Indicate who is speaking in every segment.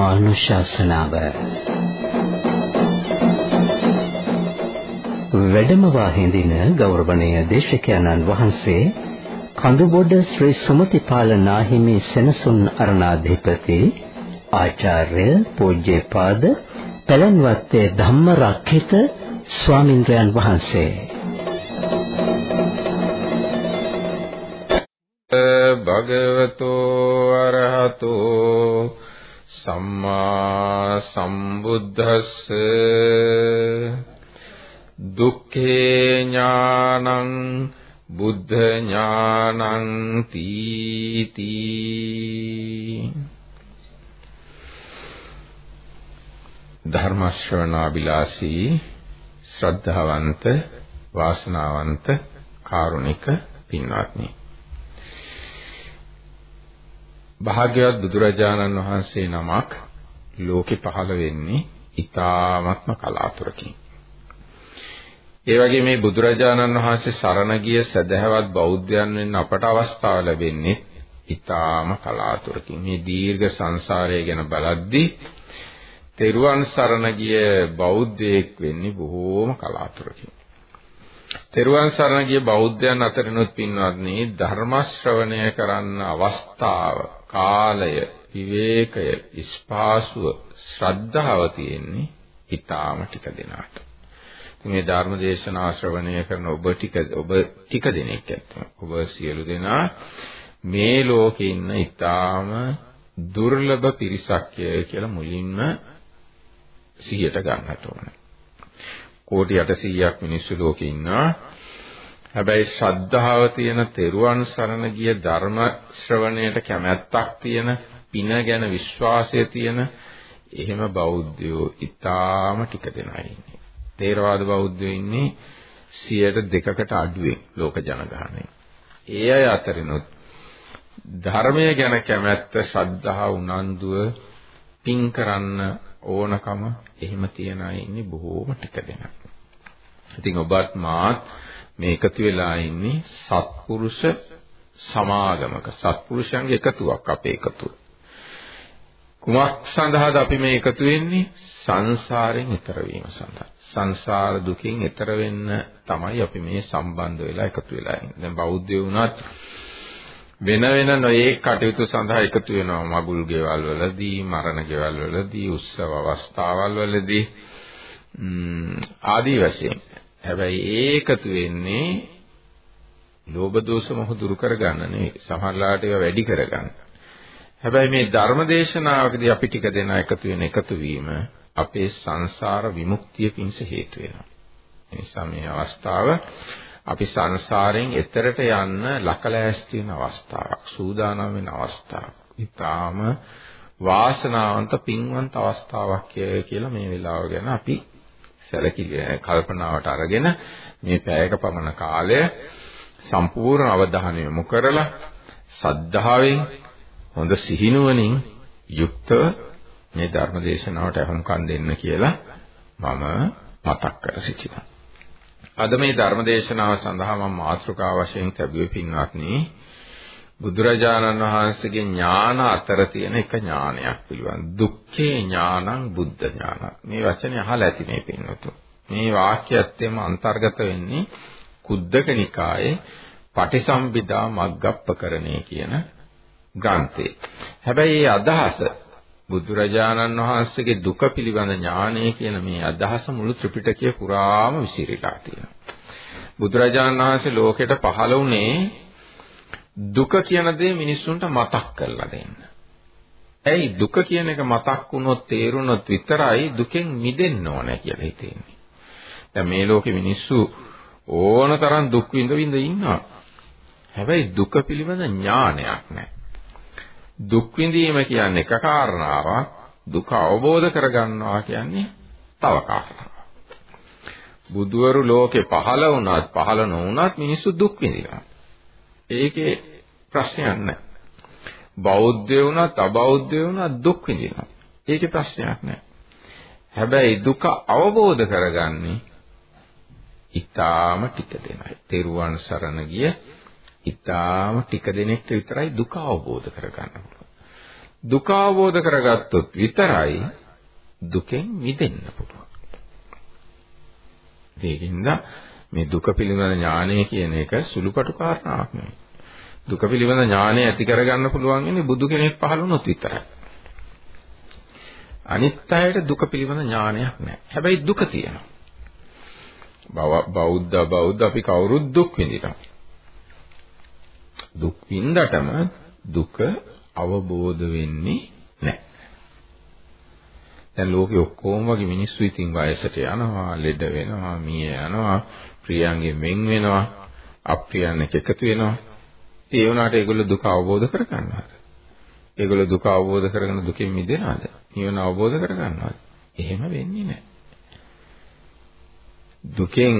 Speaker 1: ධර්මානුශාසනාව. වැඩමවා හිඳින ගෞරවනීය දේශකයන්න් වහන්සේ කඳුබොඩ ශ්‍රී සුමතිපාල නාහිමි සෙනසුන් අරණාධිපති ආචාර්ය පූජ්‍යපාද පළන්වත්තේ ධම්මරක්ඛිත ස්වාමින්ද්‍රයන් වහන්සේ.
Speaker 2: භගවතෝ අරහතෝ සම්මා සම්බුද්දස්ස දුක්ඛේ ඥානං බුද්ධ ඥානං තීති. ධර්ම ශ්‍රවණාබිලාසී ශ්‍රද්ධාවන්ත වාසනාවන්ත කාරුණික පින්වත්නි. භාග්‍යවත් බුදුරජාණන් වහන්සේ නමක් ලෝකෙ පහළ වෙන්නේ ඊ타ත්ම කලාතුරකින්. ඒ වගේ මේ බුදුරජාණන් වහන්සේ සරණ ගිය සදහවත් බෞද්ධයන් වෙන්න අපට අවස්ථාව ලැබෙන්නේ ඊ타ම කලාතුරකින්. මේ දීර්ඝ සංසාරය ගැන බලද්දී තෙරුවන් සරණ ගිය බෞද්ධයෙක් වෙන්නේ බොහෝම කලාතුරකින්. තෙරුවන් සරණ ගිය බෞද්ධයන් අතරිනුත් පින්වත්නි ධර්ම ශ්‍රවණය කරන්න අවස්ථාව කාලය විවේකය ස්පාසුව ශ්‍රද්ධාව තියෙන්නේ ඊටාම ටික දෙනාට. මේ ධර්ම දේශනා ශ්‍රවණය කරන ඔබ ටික ඔබ ටික දෙනෙක් ඇත්තම ඔබ සියලු දෙනා මේ ලෝකේ ඉන්න ඊටාම දුර්ලභ පිරිසක් කියලා මුලින්ම 100ට ගන්නට ඕනේ. කෝටි 800ක් මිනිස්සු ලෝකේ ඉන්නවා. හැබැයි ශ්‍රද්ධාව තියෙන තෙරුවන් සරණ ගිය ධර්ම ශ්‍රවණයට කැමැත්තක් තියෙන පින ගැන විශ්වාසය තියෙන එහෙම බෞද්ධයෝ ඊටාම ටික දෙනා ඉන්නේ. තේරවාද බෞද්ධයෝ ඉන්නේ 102කට අඩුවෙන් ලෝක ජනගහනය. ඒ අය අතරිනුත් ධර්මය ගැන කැමැත්ත ශ්‍රද්ධාව උනන්දුව පින් කරන්න ඕනකම එහෙම තියන අය ඉන්නේ බොහෝම ටික දෙනා. ඉතින් ඔබත් මාත් මේ එකතු වෙලා ඉන්නේ සත්පුරුෂ සමාගමක සත්පුරුෂයන්ගේ එකතුවක් අපේ එකතුව. කුමක් සඳහාද අපි මේ එකතු වෙන්නේ? සංසාරයෙන් ඈතර වීම සඳහා. සංසාර දුකින් ඈතර වෙන්න තමයි අපි මේ සම්බන්ධ වෙලා එකතු වෙලා ඉන්නේ. දැන් බෞද්ධයෝ වුණත් වෙන වෙන නොයේ කටයුතු සඳහා එකතු වෙනවා මගුල් ගෙවල් වලදී මරණ ගෙවල් වලදී උත්සව අවස්ථාවල් වලදී ආදී වශයෙන් හැබැයි ඒකතු වෙන්නේ ලෝභ දෝෂ මොහ දුරු කරගන්න නෙවෙයි. සමහරලාට ඒවා වැඩි කරගන්න. හැබැයි මේ ධර්ම දේශනාවකදී අපි ටික දෙනා එකතු වෙන එකතු වීම අපේ සංසාර විමුක්තිය පිණිස හේතු වෙනවා. ඒ නිසා මේ අවස්ථාව අපි සංසාරයෙන් එතරට යන්න ලකලෑස්ති වෙන අවස්ථාවක්, සූදානම් වෙන අවස්ථාවක්. ඊටාම වාසනාවන්ත පින්වන්ත අවස්ථාවක් කියලා මේ වෙලාව ගැන අපි සැලකිලි කල්පනාවට අරගෙන මේ පැයක පමණ කාලය සම්පූර්ණ අවධානය යොමු කරලා සද්ධාවෙන් හොඳ සිහිනුවණින් යුක්තව මේ ධර්ම දේශනාවට අහුම්කම් දෙන්න කියලා මම මතක් කර සිටිනවා. අද මේ ධර්ම දේශනාව සඳහා මම මාතෘකාව වශයෙන් ලැබුවේ පින්වත්නි බුදුරජාණන් වහන්සේගේ ඥාන අතර තියෙන එක ඥානයක් පිළිබඳ දුක්ඛේ ඥානං බුද්ධ ඥාන. මේ වචනේ අහලා ඇති මේ පින්නතු මේ වාක්‍යයත් එම අන්තර්ගත වෙන්නේ කුද්දක නිකායේ පටිසම්භිදා මග්ගප්පකරණේ කියන ග්‍රන්ථේ හැබැයි මේ අදහස බුදුරජාණන් වහන්සේගේ දුක පිළිබඳ ඥානය කියන මේ අදහස මුළු ත්‍රිපිටකය පුරාම විසිරීලා තියෙනවා බුදුරජාණන් වහන්සේ ලෝකෙට පහළ වුණේ දුක කියන දේ මිනිස්සුන්ට මතක් කරලා දෙන්න. ඇයි දුක කියන එක මතක් වුණොත් තේරුණොත් විතරයි දුකෙන් මිදෙන්න ඕනේ කියලා හිතෙන්නේ. දැන් මේ ලෝකේ මිනිස්සු ඕන තරම් දුක් විඳ විඳ ඉන්නවා. හැබැයි දුක පිළිබඳ ඥානයක් නැහැ. දුක් විඳීම කියන්නේ එක කාරණාවක්, දුක අවබෝධ කරගන්නවා කියන්නේ තව කාරණාවක්. බුදුවරු ලෝකේ පහළ වුණත් පහළ නොවුණත් මිනිස්සු දුක් විඳිනවා. ඒකේ ප්‍රශ්නයක් නැහැ. බෞද්ධ වුණත් අබෞද්ධ වුණත් දුක් විඳිනවා. ඒකේ ප්‍රශ්නයක් නැහැ. හැබැයි දුක අවබෝධ කරගන්නේ ඊටාම ටික දෙනයි. තෙරුවන් සරණ ගිය ඊටාම ටික දෙනෙක්ට විතරයි දුක අවබෝධ කරගන්න පුළුවන්. දුක අවබෝධ කරගත්තොත් විතරයි දුකෙන් මිදෙන්න පුළුවන්. ඒකින්ද මේ දුක පිළිබඳ ඥානය කියන එක සුළුපටු කාරණාවක් නෙවෙයි. දුක පිළිබඳ ඥානය ඇති කරගන්න පුළුවන් ඉන්නේ බුදු කෙනෙක් පහළ වුණොත් විතරයි. අනිත් අයට දුක පිළිබඳ ඥානයක් නැහැ. හැබැයි දුක තියෙනවා. බෞද්ධ බෞද්ධ අපි කවුරුත් දුක් විඳිනවා. දුක් විඳටම දුක අවබෝධ වෙන්නේ නැහැ. දැන් ලෝකේ ඔක්කොම වගේ මිනිස්සු ඉතින් වයසට යනවා, ලෙඩ වෙනවා, මිය යනවා, ප්‍රියයන්ගෙන් වෙන් වෙනවා, අප්‍රියයන් එක්ක එකතු වෙනවා. ඒ වුණාට ඒගොල්ලෝ දුක අවබෝධ කරගන්නවද? ඒගොල්ලෝ දුක අවබෝධ කරගෙන දුකෙන් මිදෙනවද? නිවන අවබෝධ කරගන්නවද? එහෙම වෙන්නේ නැහැ. දුකෙන්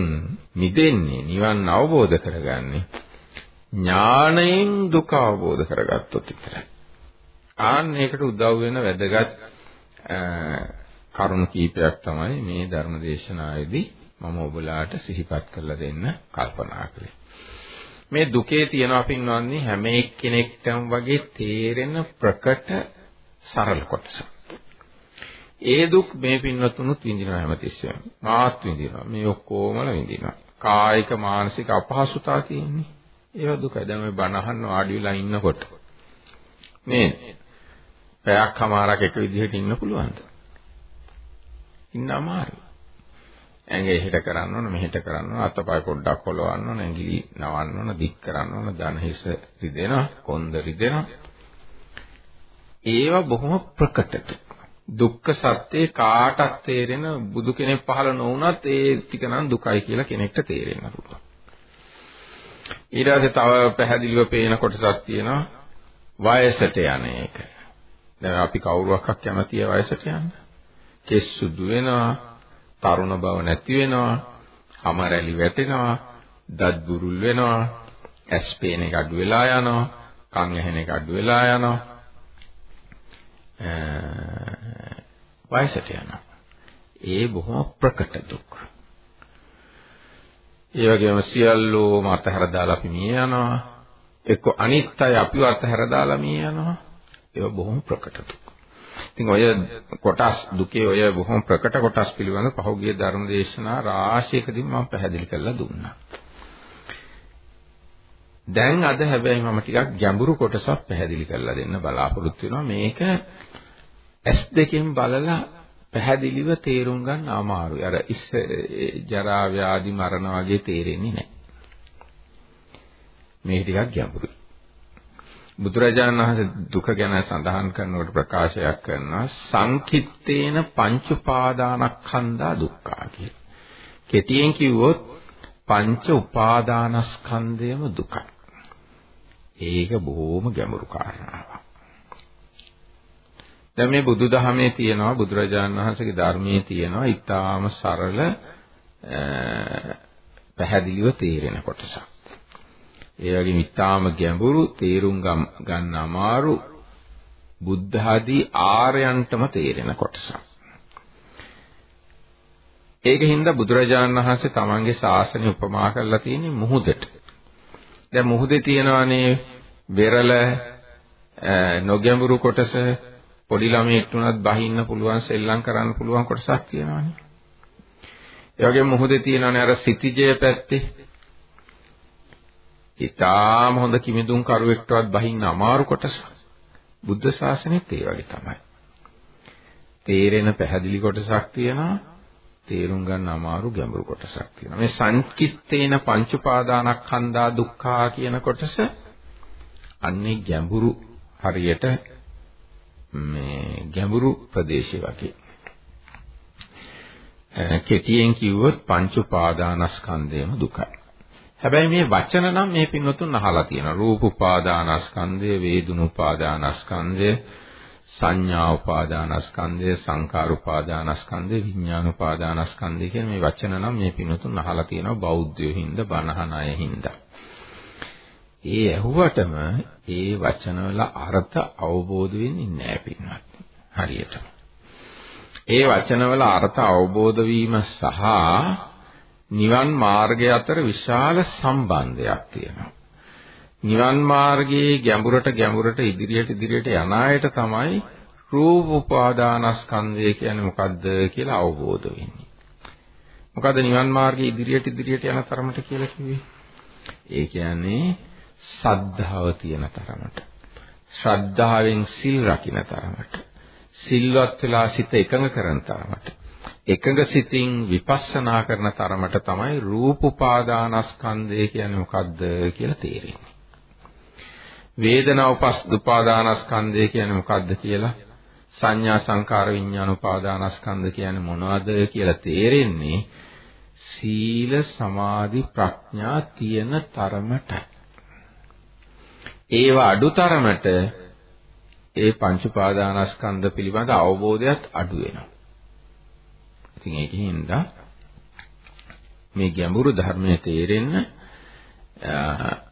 Speaker 2: මිදෙන්නේ නිවන් අවබෝධ කරගන්නේ ඥාණයෙන් දුක අවබෝධ කරගත්තොත් විතරයි. ආන්න ඒකට උදව් වෙන වැදගත් කරුණු කීපයක් තමයි මේ ධර්ම දේශනාවේදී මම ඔබලාට සිහිපත් කරලා දෙන්න කල්පනා කළේ. මේ දුකේ තියෙනවා පින්වත්නි හැම එක්කෙනෙක්ටම වගේ තේරෙන ප්‍රකට සරල කොටස. ඒ දුක් මේ පින්වත්තුනුත් විඳිනවා හැමතිස්සෙම. මාත් විඳිනවා. මේ ඔක්කොමල විඳිනවා. කායික මානසික අපහසුතාව තියෙන්නේ. ඒවා දුක. දැන් ඔය බණ අහන්න වාඩි වෙලා ඉන්නකොට මේ පැයක් හමාරක් එක විදිහට ඉන්න පුළුවන්ද? ඉන්න අමාරුයි. ඇඟ එහෙට කරන්න ඕන මෙහෙට කරන්න ඕන අතපය පොඩ්ඩක් හොලවන්න ඕන ඇඟිලි නවන්න ඕන දික් කරන්න ඕන දන හිස රිදෙනවා කොන්ද රිදෙනවා ඒවා බොහොම ප්‍රකටද දුක්ඛ සත්‍යේ කාටත් තේරෙන බුදු කෙනෙක් පහළ නොවුනත් ඒ ටික නම් දුකයි කියලා කෙනෙක්ට තේරෙන්න පුළුවන් ඊට පස්සේ තව පැහැදිලිව පේන කොටසක් තියෙනවා වයසට යන එක දැන් අපි කවුරුවක්ක් කැමතියි වයසට යන්න කෙස් සුදු වෙනවා තරුණ බව නැති වෙනවා, හම රැලි වැටෙනවා, දත් බුරුල් වෙනවා, ඇස් පේන එක අඩු වෙලා යනවා, කන් ඇහෙන එක අඩු වෙලා යනවා. වයසට යනවා. ඒ බොහොම ප්‍රකට දුක්. ඒ වගේම සියල්ලෝම අතහැර දාලා අපි මිය යනවා. එක්ක අනිත් අය අපිව අතහැර දාලා මිය යනවා. ඒක බොහොම ප්‍රකට දුක්. ඉතින් ඔය කොටස් දුකේ ඔය බොහොම ප්‍රකට කොටස් පිළිබඳ පහුගිය ධර්ම දේශනා රාශියකදී මම පැහැදිලි කරලා දුන්නා. දැන් අද හැබැයි මම ටිකක් ගැඹුරු කොටසක් පැහැදිලි කරලා දෙන්න බලාපොරොත්තු වෙනවා. මේක S2කින් බලලා පැහැදිලිව තේරුම් ගන්න අමාරුයි. අර ඉස්ස ජරා ව්‍යාධි මරණ වගේ තේරෙන්නේ නැහැ. මේක ටිකක් ගැඹුරුයි. බුදුරජාණන් වහන්සේ දුක ගැන සඳහන් කරනකොට ප්‍රකාශයක් කරනවා සංකිට්තේන පංච උපාදානස්කන්ධා දුක්ඛා කියලා. කෙටියෙන් කිව්වොත් පංච උපාදානස්කන්ධයම දුකයි. ඒක බොහොම ගැඹුරු කාරණාවක්. දැන් මේ බුදුදහමේ තියෙනවා බුදුරජාණන් වහන්සේගේ ධර්මයේ තියෙනවා ඊටාම සරල පැහැදිලිව තේරෙන කොටසක්. ඒ වගේම ඊටාම ගැඹුරු තේරුම් ගන්න අමාරු බුද්ධ ආදී ආර්යයන්ටම තේරෙන කොටසක්. ඒකින්ද බුදුරජාණන් වහන්සේ තමන්ගේ ශාසනය උපමා කරලා තියෙන්නේ මුහුදට. දැන් මුහුදේ තියෙනවානේ වෙරළ නොගැඹුරු කොටස පොඩි ළමයෙක්ට උනත් බහින්න පුළුවන් සෙල්ලම් කරන්න පුළුවන් කොටසක් තියෙනවානේ. ඒ වගේම මුහුදේ තියෙනවානේ අර සිටිජය පැත්තේ ඊටාම හොඳ කිමිදුම් කරුවෙක්ටවත් බහින්න අමාරු කොටස බුද්ධ ශාසනයත් ඒ වගේ තමයි. තේරෙන පැහැදිලි කොටසක් තියෙනවා තේරුම් ගන්න අමාරු ගැඹුරු කොටසක් තියෙනවා. මේ සංකිට්තේන පංච උපාදානස්කන්ධා දුක්ඛා කියන කොටස අන්නේ ගැඹුරු හරියට මේ ගැඹුරු ප්‍රදේශය වගේ. කෙටියෙන් කිව්වොත් පංච උපාදානස්කන්ධයම දුකයි. හැබැයි මේ වචන නම් මේ පින්වතුන් අහලා තියෙනවා. රූප උපාදානස්කන්ධය, වේදුණු උපාදානස්කන්ධය, සංඥා උපාදානස්කන්ධය, සංකාර උපාදානස්කන්ධය, විඥාන උපාදානස්කන්ධය කියන මේ වචන නම් මේ පින්වතුන් අහලා තියෙනවා බෞද්ධයෝ හින්දා, බණහන අය හින්දා. ඒ ඇහුවටම ඒ වචනවල අර්ථ අවබෝධ වෙන්නේ නැහැ පින්වත්. හරියට. ඒ වචනවල අර්ථ අවබෝධ වීම සහ නිවන් මාර්ගය අතර විශාල සම්බන්ධයක් තියෙනවා. නිවන් මාර්ගයේ ගැඹුරට ගැඹුරට ඉදිරියට ඉදිරියට යන අයට තමයි රූප උපාදානස්කන්ධය කියන්නේ මොකද්ද කියලා අවබෝධ වෙන්නේ. මොකද නිවන් මාර්ගයේ ඉදිරියට ඉදිරියට යන තරමට කියලා කිව්වේ? ඒ කියන්නේ සද්ධාව තියෙන තරමට. ශ්‍රද්ධාවෙන් සිල් රකින්න තරමට. සිල්වත් වෙලා සිත එකඟ කරන තරමට. එකඟ සිතින් විපස්සනා කරන තරමට තමයි රූප උපාදානස්කන්ධය කියන්නේ මොකද්ද කියලා තේරෙන්නේ. වේදනා උපාදානස්කන්ධය කියන්නේ මොකද්ද කියලා සංඥා සංකාර විඥාන උපාදානස්කන්ධ කියන්නේ මොනවද කියලා තේරෙන්නේ සීල සමාධි ප්‍රඥා තියෙන තරමට ඒව අඩු තරමට ඒ පංච උපාදානස්කන්ධ පිළිබඳ අවබෝධයත් අඩු වෙනවා. ඉතින් ඒකින්ද මේ ගැඹුරු ධර්මයේ තේරෙන්න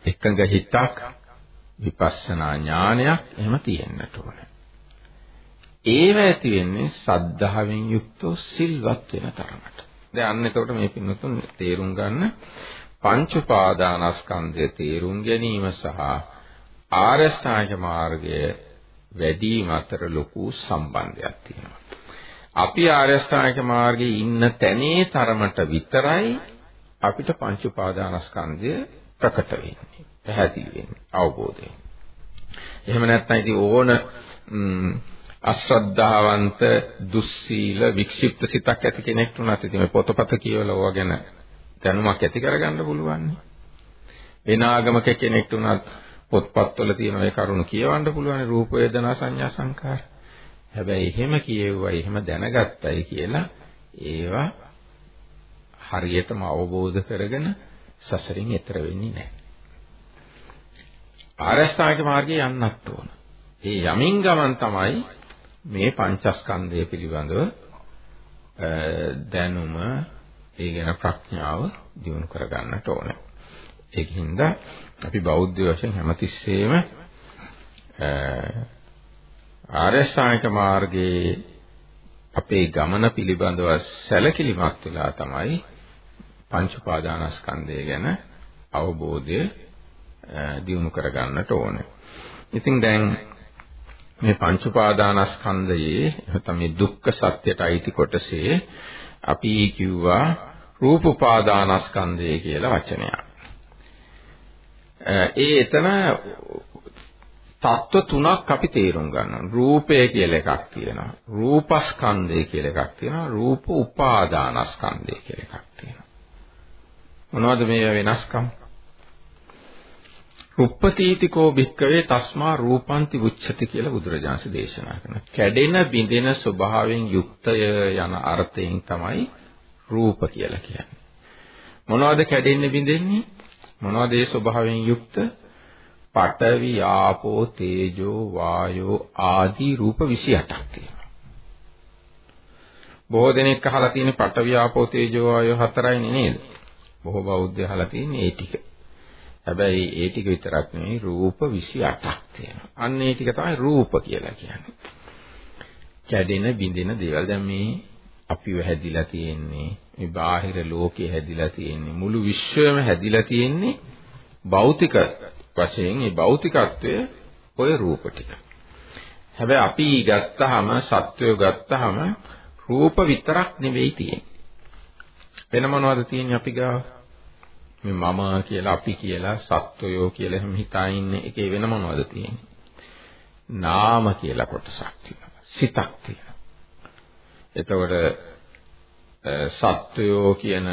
Speaker 2: එකඟ හිතක් විපස්සනා ඥානයක් එහෙම තියෙන්නට ඕනේ. ඒව ඇති වෙන්නේ සද්ධාවෙන් යුක්තව සිල්වත් වෙන තරමට. දැන් අන්න එතකොට මේ පින්නතුන් තේරුම් ගන්න පංච උපාදානස්කන්ධය තේරුම් ගැනීම සහ ආර්ය ශ්‍රාණික මාර්ගය වැඩිම අතර ලොකු සම්බන්ධයක් තියෙනවා. අපි ආර්ය ශ්‍රාණික මාර්ගයේ ඉන්න තැනේ තරමට විතරයි අපිට පංච උපාදානස්කන්ධය ප්‍රකට වෙන්නේ. පැහැදිලි වෙන්නේ. අවබෝධ වෙන්නේ. එහෙම නැත්නම් ඉතින් ඕන අශ්‍රද්ධාවන්ත දුස්සීල වික්ෂිප්ත සිතක් ඇති කෙනෙක් වුණත් ඉතින් මේ පොතපත කියවලා ඕවා ගැන දැනුමක් ඇති කරගන්න පුළුවන්. වෙන ආගමක කෙනෙක් වුණත් පොත්පත්වල තියෙන ඒ කරුණු කියවන්න පුළුවන් රූප වේදනා සංඥා සංකාර. හැබැයි එහෙම කියෙව්වයි එහෙම දැනගත්තයි කියලා ඒවා හරියටම අවබෝධ කරගෙන සසරින් එතර වෙන්නේ නැහැ. ආරස්ථායක මාර්ගයේ යන්නත් ඕන. ඒ යමින් ගමන් තමයි මේ පංචස්කන්ධය පිළිබඳව දැනුම ඒ ගැන ප්‍රඥාව දියුණු කරගන්නට ඕනේ. ඒකින්ද අපි බෞද්ධ වශයෙන් හැමතිස්සෙම ආර්ය ශ්‍රාණික මාර්ගයේ අපේ ගමන පිළිබඳව සැලකිලිමත් වෙලා තමයි පංච උපාදානස්කන්ධය ගැන අවබෝධය දියුණු කරගන්නට ඕනේ. ඉතින් දැන් මේ පංච උපාදානස්කන්ධයේ නැත්නම් මේ දුක්ඛ සත්‍යයට අයිති කොටසේ අපි කිව්වා රූප උපාදානස්කන්ධය කියලා වචනයක්. ඒ එතන තත්ත්ව තුනක් අපි තේරුම් ගන්නවා. රූපය කියලා එකක් තියෙනවා. රූපස්කන්ධය කියලා එකක් තියෙනවා. රූප උපාදානස්කන්ධය කියලා එකක් තියෙනවා. මොනවද මේ වෙනස්කම්? රුප්පතීතිකෝ භික්කවේ තස්මා රූපන්ති උච්චති කියලා බුදුරජාණන් දේශනා කරනවා. කැඩෙන බිඳෙන ස්වභාවයෙන් යුක්තය යන අර්ථයෙන් තමයි රූප කියලා කියන්නේ. මොනවද කැඩෙන්නේ බිඳෙන්නේ? මොනවද ඒ ස්වභාවයෙන් යුක්ත? පඨවි ආපෝ තේජෝ වායෝ ආදී රූප 28ක් තියෙනවා. බොහෝ දෙනෙක් අහලා තියෙන පඨවි ආපෝ තේජෝ වායෝ හතරයි නේද? බොහෝ බෞද්ධය අහලා තියෙන්නේ ඒ ටික. හැබැයි ඒ ටික විතරක් නෙවෙයි රූප 28ක් තියෙනවා. අන්න ඒ ටික තමයි රූප කියලා කියන්නේ. කැඩෙන බිඳෙන දේවල්. දැන් මේ අපිව හැදිලා තියෙන්නේ මේ බාහිර ලෝකේ හැදිලා තියෙන්නේ මුළු විශ්වයම හැදිලා තියෙන්නේ භෞතික වශයෙන් මේ භෞතිකත්වය ඔය රූප ටික. හැබැයි අපි ගත්තාම සත්වය ගත්තාම රූප විතරක් නෙවෙයි තියෙන්නේ. වෙන මොනවද තියෙන්නේ අපි ගාව? මේ මම කියලා අපි කියලා සත්වයෝ කියලා එහෙම හිතා ඉන්නේ ඒකේ වෙන මොනවද තියෙන්නේ? නාම කියලා කොටසක් තියෙනවා. සිතක් තියෙනවා. එතකොට සත්වයෝ කියන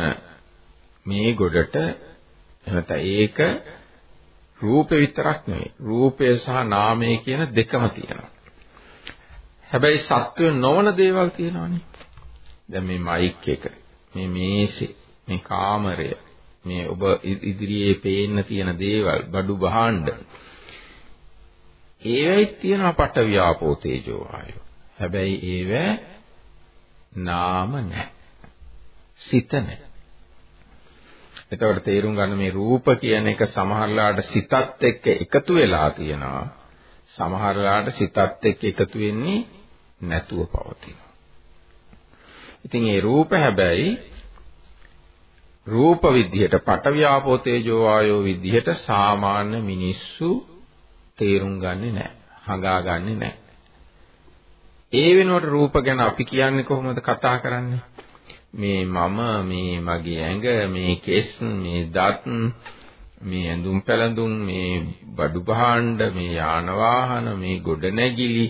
Speaker 2: මේ ගොඩට එහෙනම් ඒක රූපේ විතරක් නෙවෙයි. රූපය සහ නාමය කියන දෙකම තියෙනවා. හැබැයි සත්වය නොවන දේවල් තියෙනවානේ. දැන් මේ මයික් එක, මේ මේසෙ, මේ කාමරය, මේ ඔබ ඉදිරියේ පේන්න තියෙන දේවල් බඩු බහඬ ඒවෙයි තියෙනවා පට ව්‍යාපෝ තේජෝ ආයෝ හැබැයි ඒව නාම නැහැ සිත නැහැ එතකොට තේරුම් ගන්න මේ රූප කියන එක සමහරලාට සිතත් එක්ක එකතු වෙලා තියෙනවා සමහරලාට සිතත් එක්ක එකතු වෙන්නේ නැතුව පවතිනවා ඉතින් ඒ රූප හැබැයි රූප විදිහට පටවියාපෝ තේජෝ වායෝ විදිහට සාමාන්‍ය මිනිස්සු තේරුම් ගන්නේ නැහැ. හඟා ගන්නේ නැහැ. ඒ වෙනුවට රූප ගැන අපි කියන්නේ කොහොමද කතා කරන්නේ? මේ මම මේ මගේ ඇඟ මේ කෙස් මේ දත් මේ ඇඳුම් පැළඳුම් මේ බඩු භාණ්ඩ මේ යාන වාහන මේ ගොඩනැගිලි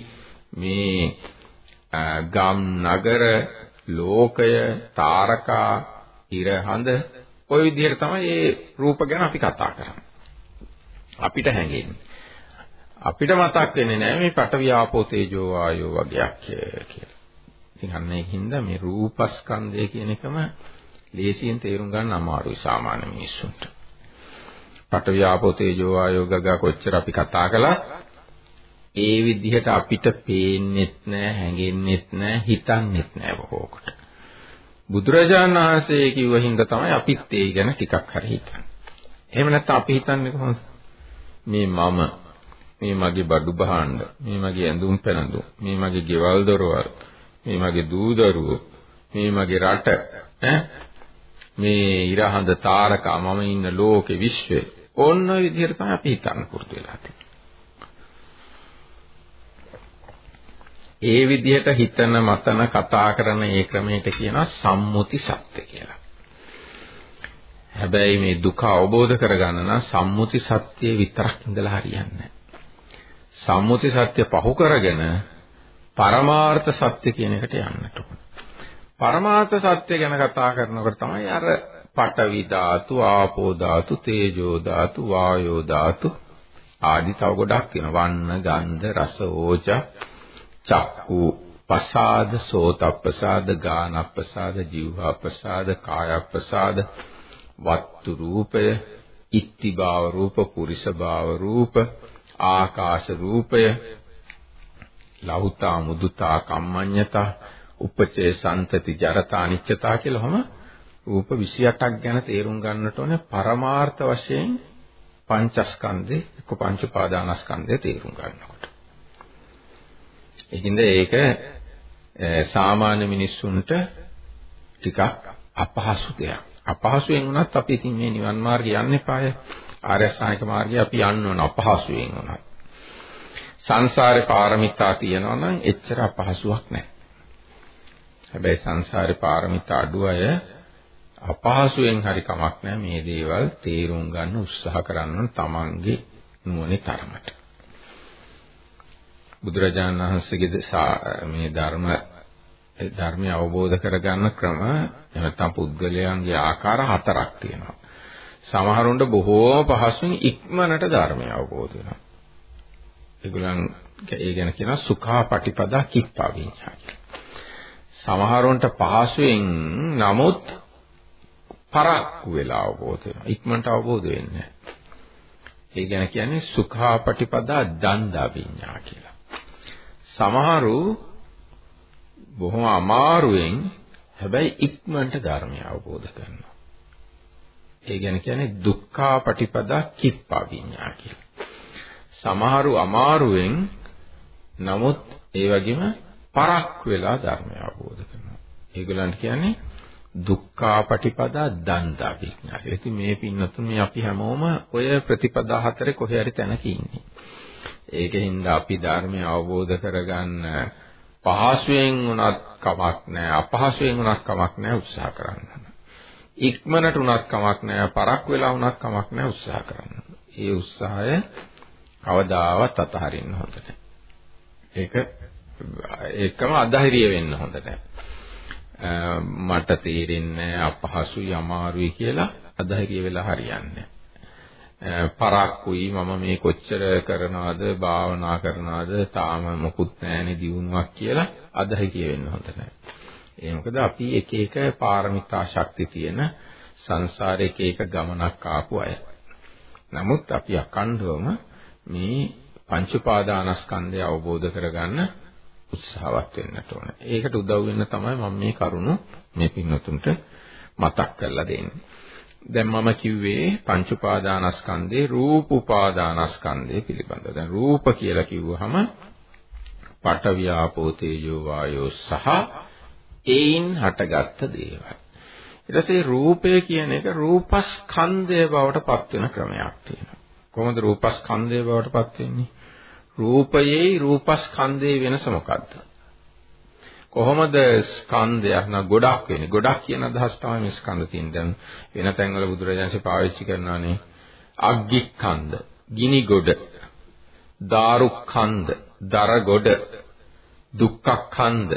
Speaker 2: මේ ගම් නගර ලෝකය තාරකා ඉර හඳ ওই විදිහට තමයි මේ රූප ගැන අපි කතා කරන්නේ අපිට හැඟෙන්නේ අපිට මතක් වෙන්නේ නැහැ මේ පඨවි ආපෝ තේජෝ වායෝ වගේක් කියලා. ඉතින් අන්න ඒකින්ද මේ රූපස්කන්ධය කියන එකම ලේසියෙන් තේරුම් ගන්න අමාරුයි සාමාන්‍ය මිනිස්සුන්ට. පඨවි ආපෝ තේජෝ වායෝ ගගා කොච්චර අපි කතා කළා ඒ විදිහට අපිට පේන්නෙත් නැහැ, හැඟෙන්නෙත් නැහැ, හිතන්නෙත් නැහැ බොහෝකට. බුදුරජාණන් වහන්සේ කිව්ව හින්දා තමයි අපිත් ඒ ගැන ටිකක් හරි හිතන්නේ. එහෙම නැත්නම් අපි හිතන්නේ කොහොමද? මේ මම මේ මගේ බඩු භාණ්ඩ, මේ මගේ ඇඳුම් පැළඳුම්, මේ මගේ ගෙවල් දොරවල්, මේ මගේ දූ දරුවෝ, මේ මගේ රට, ඈ මේ ඉරහඳ තාරකා මම ඉන්න ලෝකේ විශ්වය. ඕන්න ඔය විදිහට තමයි අපි හිතන්න පුරුදු වෙලා තියෙන්නේ. ඒ විදිහට හිතන මතන කතා කරන ඒ ක්‍රමයට කියනවා සම්මුති සත්‍ය කියලා. හැබැයි මේ දුක අවබෝධ කරගන්න නම් සම්මුති සත්‍ය විතරක් ඉඳලා හරියන්නේ සම්මුති සත්‍ය පහු කරගෙන පරමාර්ථ සත්‍ය කියන එකට යන්නට ඕන. පරමාර්ථ සත්‍ය ගැන කතා කරනකොට තමයි අර පඨවි ධාතු, ආපෝ ධාතු, තේජෝ ධාතු, වායෝ ධාතු ආදි තව ගොඩක් වෙනවා. වන්න, ගන්ධ, රස, ඕජා චක්කු පසාද සෝතප්පසාද ගානප්පසාද જીවහප්පසාද කායප්පසාද වත්තු රූපය ඉත්ති භාව රූප පුරිස භාව රූප ආකාශ රූපය ලෞතා මුදුතා කම්මඤ්ඤතා උපචේ සන්තති ජරතා අනිච්චතා කියලාම රූප 28ක් ගැන තේරුම් ගන්නට ඕනේ පරමාර්ථ වශයෙන් පංචස්කන්ධේ එක්ක පංච උපාදානස්කන්ධය තේරුම් ගන්නවා ඒකින්ද ඒක සාමාන්‍ය මිනිස්සුන්ට ටිකක් අපහසු දෙයක්. අපහසුයෙන් වුණත් අපි ඉතින් මේ නිවන් මාර්ගය යන්න එපාය. ආර්ය අෂ්ටාංගික මාර්ගය අපි යන්න ඕන අපහසුයෙන් වුණත්. සංසාරේ පාරමිතා තියනවා නම් එච්චර අපහසුයක් නැහැ. හැබැයි සංසාරේ පාරමිතා අඩු අය අපහසුයෙන් හරි කමක් නැහැ මේ දේවල් තේරුම් ගන්න උත්සාහ කරන්න තමන්ගේ නුවණේ තරමට. බුදුරජාණන් වහන්සේගේ මේ ධර්ම ධර්මය අවබෝධ කරගන්න ක්‍රම නැත්නම් පුද්ගලයන්ගේ ආකාර හතරක් තියෙනවා. සමහරුන්ට බොහෝ පහසුවෙන් ඉක්මනට ධර්මය අවබෝධ වෙනවා. ඒගොල්ලන් ඒ ගැන කියනවා සුඛාපටිපදා කිප්පා විඤ්ඤාණ. සමහරුන්ට පහසුවෙන් නමුත් පරක්කු වෙලා අවබෝධ වෙනවා. ඉක්මනට අවබෝධ වෙන්නේ නැහැ. ඒ ගැන කියන්නේ සුඛාපටිපදා දණ්ඩා විඤ්ඤා කියලා. සමහරු බොහොම අමාරුවෙන් හැබැයි ඉක්මනට ධර්මය අවබෝධ කරනවා. ඒ ගැන කියන්නේ දුක්ඛා පටිපදා කිප්පා විඤ්ඤා කියලා. සමහරු අමාරුවෙන් නමුත් ඒ වගේම පරක් වෙලා ධර්මය අවබෝධ කරනවා. ඒගොල්ලන්ට කියන්නේ දුක්ඛා පටිපදා දන්දා විඥා. ඉතින් මේ පින්නතුන් මේ අපි හැමෝම ඔය ප්‍රතිපදා හතරේ කොහේ හරි තැනක ඉන්නේ. ඒකෙන්ද අපි ධර්මය අවබෝධ කරගන්න පහසුවෙන් උනත් කමක් නැහැ අපහසුවෙන් උනත් කමක් නැහැ උත්සාහ කරන්න. ඉක්මනට උනත් කමක් නැහැ පරක් වෙලා උනත් කමක් නැහැ උත්සාහ කරන්න. ඒ උත්සාහය කවදාවත් අතහරින්න හොඳ නැහැ. ඒක ඒකම අධෛර්ය වෙන්න හොඳ නැහැ. මට තේරෙන්නේ අපහසුයි අමාරුයි කියලා අධෛර්ය වෙලා හරියන්නේ පරක්කුයි මම මේ කොච්චර කරනවද භාවනා කරනවද තාම මොකුත් නැහැනේ දියුණුවක් කියලා අදහි කියවෙන්න හොඳ නැහැ. ඒ මොකද අපි එක එක පාරමිතා ශක්ති තියෙන සංසාරේ එක එක ගමනක් ආපු අය. නමුත් අපි අකණ්ඩවම මේ පංච උපාදානස්කන්ධය අවබෝධ කරගන්න උත්සාහවත් වෙන්නට ඕන. ඒකට උදව් වෙන්න තමයි මම මේ කරුණු මේ පින්නතුන්ට මතක් කරලා දෙන්නේ. දැන් මම කිව්වේ පංච උපාදානස්කන්ධේ රූප උපාදානස්කන්ධය පිළිබඳව. දැන් රූප කියලා කිව්වහම පඨවි ආපෝ තේජෝ වායෝ සහ ඒයින් හටගත්ත දේවල්. ඊට පස්සේ රූපය කියන එක රූපස්කන්ධය බවට පත් වෙන ක්‍රමයක් තියෙනවා. කොහොමද රූපස්කන්ධය බවට පත් වෙන්නේ? රූපයේ රූපස්කන්ධයේ වෙනස මොකද්ද? කොහොමද ස්කන්ධයක් නා ගොඩක් වෙන්නේ? ගොඩක් කියන අදහස් තමයි මේ ස්කන්ධ තියෙන්නේ. දැන් වෙන තැන්වල බුදුරජාණන්සේ පාවිච්චි කරනවානේ අග්ගික්ඛන්ධ, ගිනි ගොඩ, දාරුක්ඛන්ධ, දර ගොඩ, දුක්ඛක්ඛන්ධ,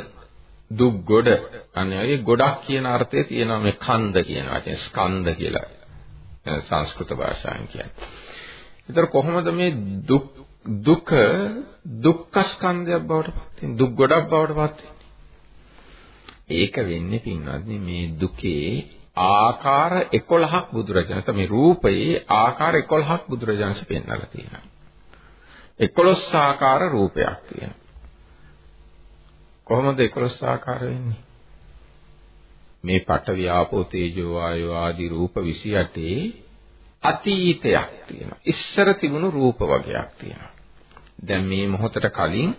Speaker 2: දුක් ගොඩ. අනේ ඒ ගොඩක් කියන අර්ථය තියෙනවා මේ ඛන්ධ කියන වචනේ ස්කන්ධ කියලා. සංස්කෘත භාෂාවෙන් කියන්නේ. ඒතර කොහොමද මේ දුක් දුක දුක්ඛ ස්කන්ධයක් බවට පත් වෙන්නේ? දුක් ගොඩක් බවට පත් වෙන්නේ? ඒක වෙන්නේ පින්වත්නි මේ දුකේ ආකාර 11ක් බුදුරජාණන් මේ රූපයේ ආකාර 11ක් බුදුරජාණන් පෙන්වලා තියෙනවා. 11 ආකාර රූපයක් තියෙනවා. කොහොමද 11 ආකාර වෙන්නේ? මේ පඨවි ආපෝ තේජෝ වායෝ ආදී රූප 28 අතීතයක් තියෙනවා. ඉස්සර තිබුණු රූප වගේක් තියෙනවා. දැන් මේ මොහොතට කලින්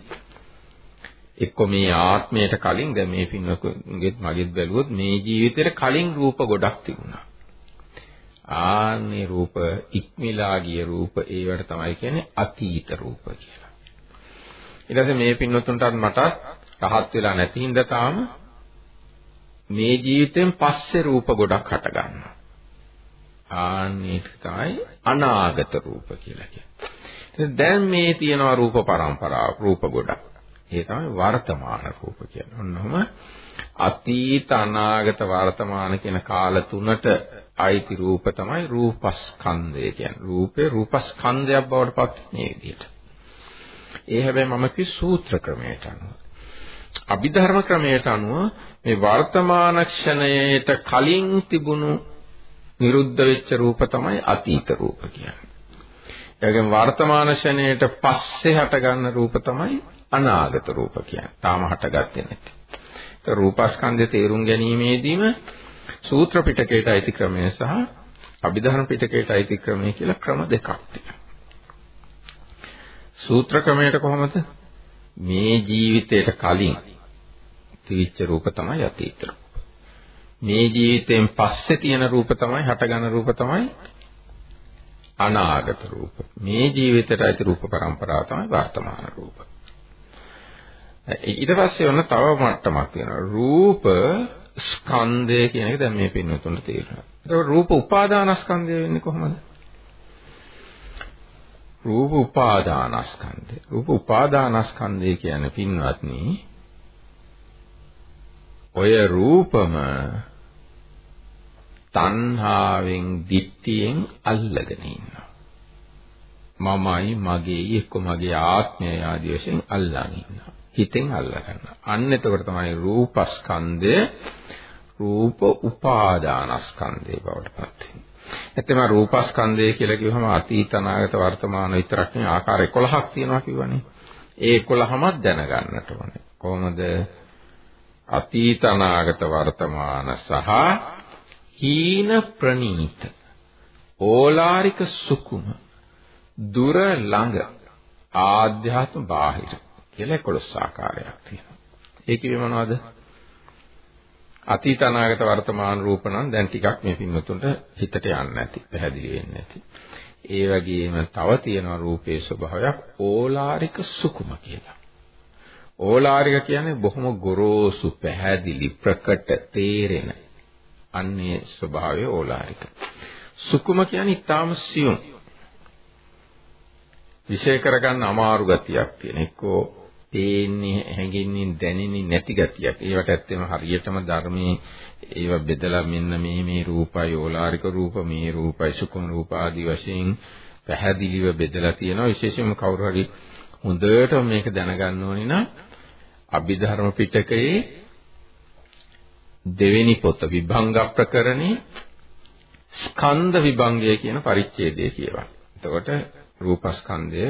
Speaker 2: එක්ක මේ ආත්මයට කලින් දැන් මේ පින්නකුගෙත් මගෙත් බැලුවොත් මේ ජීවිතේට කලින් රූප ගොඩක් තිබුණා. ආන්නේ රූප ඉක්මිලා ගිය රූප ඒවට තමයි කියන්නේ අතීත රූප කියලා. ඊට පස්සේ මේ පින්නතුන්ටත් මට රහත් වෙලා නැති හින්දා තාම මේ ජීවිතෙන් පස්සේ රූප ගොඩක් හට ගන්නවා. ආන්නේ තමයි අනාගත රූප කියලා කියන්නේ. දැන් මේ තියෙනවා රූප પરම්පරාව රූප ගොඩක්. ඒ තමයි වර්තමාන රූප කියන්නේ. ඔන්නෝම අතීත අනාගත වර්තමාන කියන කාල තුනට අයිති රූප තමයි රූපස්කන්ධය කියන්නේ. රූපේ රූපස්කන්ධයක් බවට පත් මේ විදිහට. ඒ හැබැයි මම කි සූත්‍ර ක්‍රමයට අනුව. අභිධර්ම ක්‍රමයට අනුව මේ වර්තමාන ක්ෂණයට කලින් තිබුණු නිරුද්ධ වෙච්ච රූප තමයි අතීත රූප කියන්නේ. ඒගොම වර්තමාන ක්ෂණයට පස්සේ හටගන්න රූප තමයි අනාගත රූප කියන්නේ. තාම හටගත්තේ නැති. ඒ රූපස්කන්ධය තේරුම් ගැනීමේදීම සූත්‍ර පිටකයට අයිති ක්‍රමය සහ අභිධර්ම පිටකයට අයිති ක්‍රමය කියලා ක්‍රම දෙකක් තියෙනවා. සූත්‍ර ක්‍රමයට කොහොමද? මේ ජීවිතයට කලින් තිවිච්ච රූප තමයි අතීත රූප. මේ ජීවිතයෙන් පස්සේ තියෙන රූප තමයි හටගන්න රූප තමයි අනාගත රූප. මේ ජීවිතයට අයිති රූප પરම්පරාව තමයි වර්තමාන රූප. ඊට පස්සේ ඔන්න තව මට්ටමක් තියෙනවා. රූප ස්කන්ධය කියන එක දැන් මේ පින්නතුන්ට තේරෙනවා. ඒක රූප උපාදානස්කන්ධය වෙන්නේ කොහොමද? රූප උපාදානස්කන්ධය. රූප උපාදානස්කන්ධය කියන්නේ පින්වත්නි ඔය රූපම තණ්හාවෙන් දිට්ඨියෙන් අල්ලගෙන ඉන්නවා. මමයි මගේ එක්ක මගේ ආත්මය ආදී වශයෙන් අල්ලාගෙන ඉන්නවා. හිතෙන් අල්ලගන්න. අන්න එතකොට තමයි රූපස්කන්ධය රූප උපාදානස්කන්ධය බවට පත් වෙන්නේ. එතෙම රූපස්කන්ධය කියලා කිව්වම අතීත අනාගත වර්තමාන විතරක් නෙවෙයි ආකාර 11ක් තියෙනවා කිව්වනේ. ඒ 11ම දැනගන්නට ඕනේ. කොහොමද අතීත අනාගත වර්තමාන සහ හීන ප්‍රනීත ඕලාරික සුකුම දුර ළඟ ආධ්‍යාත්ම බාහිර කියලා 11 ආකාරයක් තියෙනවා. ඒ කිව්වේ මොනවද? අතීත අනාගත වර්තමාන රූප නම් දැන් ටිකක් මේ පින්වතුන්ට හිතට යන්නේ නැති, පැහැදිලි වෙන්නේ නැති. ඒ වගේම තව තියෙනවා රූපේ ස්වභාවයක් ඕලාරික සුකුම කියලා. ඕලාරික කියන්නේ බොහොම ගොරෝසු, පැහැදිලි, ප්‍රකට, තේරෙන අන්නේ ස්වභාවය ඕලාරික. සුකුම කියන්නේ ඊටාම සියුම්. විශේෂ කරගන්න අමාරු ගතියක් තියෙන. එක්කෝ පේන්නේ හැඟෙන්නේ දැනෙන්නේ නැති ගතියක්. ඒවට ඇත්තම හරියටම ධර්මයේ ඒව බෙදලා මෙන්න මේ මේ රූපයි ඕලාරික රූප මේ රූපයි සුකුම රූප ආදී වශයෙන් පැහැදිලිව බෙදලා තියෙනවා. විශේෂයෙන්ම කවුරු හරි හොඳට මේක දැනගන්න ඕනේ නම් අභිධර්ම පිටකයේ දෙවෙනි පොත විභංග ප්‍රකරණේ ස්කන්ධ විභංගය කියන පරිච්ඡේදය කියවන්න. එතකොට රූපස්කන්ධය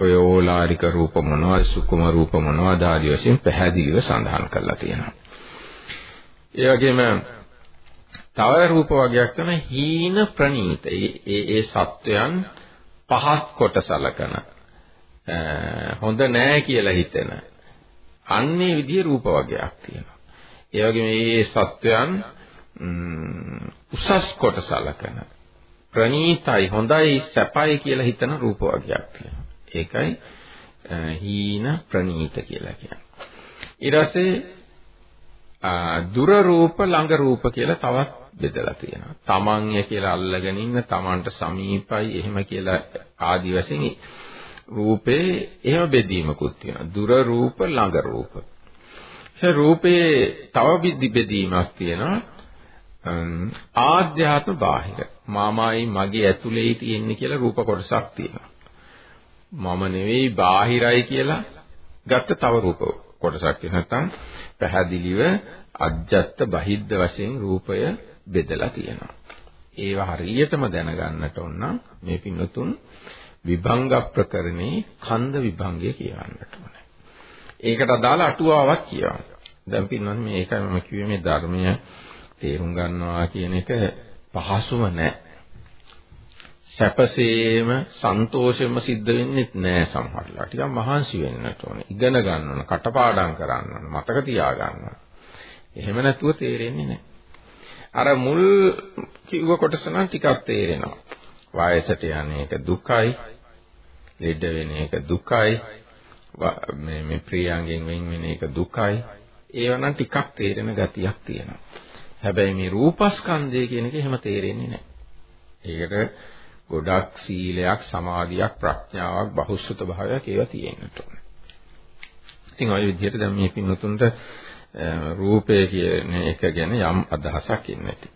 Speaker 2: ඔය ඕලාරික රූප මොනවද සුකුම රූප මොනවද ආදී වශයෙන් පැහැදිලිව සඳහන් කරලා තියෙනවා. ඒ වගේම තව රූප වර්ගයක් තමයි හීන ප්‍රනීත. ඒ ඒ සත්වයන් පහත් කොට සලකන හොඳ නෑ කියලා හිතෙන අන්නේ විදිහේ රූප වර්ගයක් තියෙනවා. ඒ වගේම මේ සත්වයන් උසස් කොට සලකන ප්‍රණීතයි හොඳයි සැපයි කියලා හිතන රූප වර්ගයක් තියෙනවා. ඒකයි හීන ප්‍රණීත කියලා කියන්නේ. ඊට පස්සේ දුර රූප ළඟ රූප කියලා තවත් බෙදලා තියෙනවා. තමන්ය කියලා අල්ලගෙන ඉන්න තමන්ට සමීපයි එහෙම කියලා ආදි වශයෙන් රූපේ එහෙම බෙදීමකුත් තියෙනවා. දුර රූප ළඟ රූප. ඒ රූපේ තව විදි බෙදීමක් තියෙනවා. ආධ්‍යාත්ම බාහිර. මාමයි මගේ ඇතුලේ තියෙන්නේ කියලා රූප කොටසක් තියෙනවා. මම නෙවෙයි බාහිරයි කියලා ගත්ත තව රූප කොටසක් තියෙනවා. නැත්නම් පැහැදිලිව අජ්ජත් බහිද්ද වශයෙන් රූපය බෙදලා තියෙනවා. ඒවා හරියටම දැනගන්නට ඕන මේ පින්නතුන් විභංග ප්‍රකරණේ කන්ද විභංගය කියවන්නට ඕනේ. ඒකට අදාළ අටුවාවක් කියවන්න. දැන් පින්නත් මේකයි මම කිව්වේ මේ ධර්මය තේරුම් ගන්නවා කියන එක පහසුම නෑ. සැපසේම සන්තෝෂෙම සිද්ධ වෙන්නේ නෑ සමහරලා. ටිකක් මහන්සි වෙන්නට ඕනේ. ඉගෙන ගන්න ඕන, කටපාඩම් කරන්න ඕන, මතක තියා ගන්න ඕන. එහෙම නැතුව තේරෙන්නේ නෑ. අර මුල් කිව්ව කොටස නම් ටිකක් තේරෙනවා. වයසට යන එක දුකයි, ලෙඩ වෙන එක දුකයි, මේ මේ ප්‍රියයන්ගෙන් වෙන් වෙන එක දුකයි. ඒවා නම් ටිකක් තේරෙන ගතියක් තියෙනවා. හැබැයි මේ රූපස්කන්ධය කියන එක එහෙම තේරෙන්නේ නැහැ. ඒකට ගොඩක් සීලයක්, සමාධියක්, ප්‍රඥාවක්, බහුසුත භාවයක් ඒවා තියෙන්නට ඕනේ. ඉතින් ඔය විදිහට දැන් මේ පින්නතුන්ට රූපය කියන එක ගැන යම් අදහසක් ඉන්නති.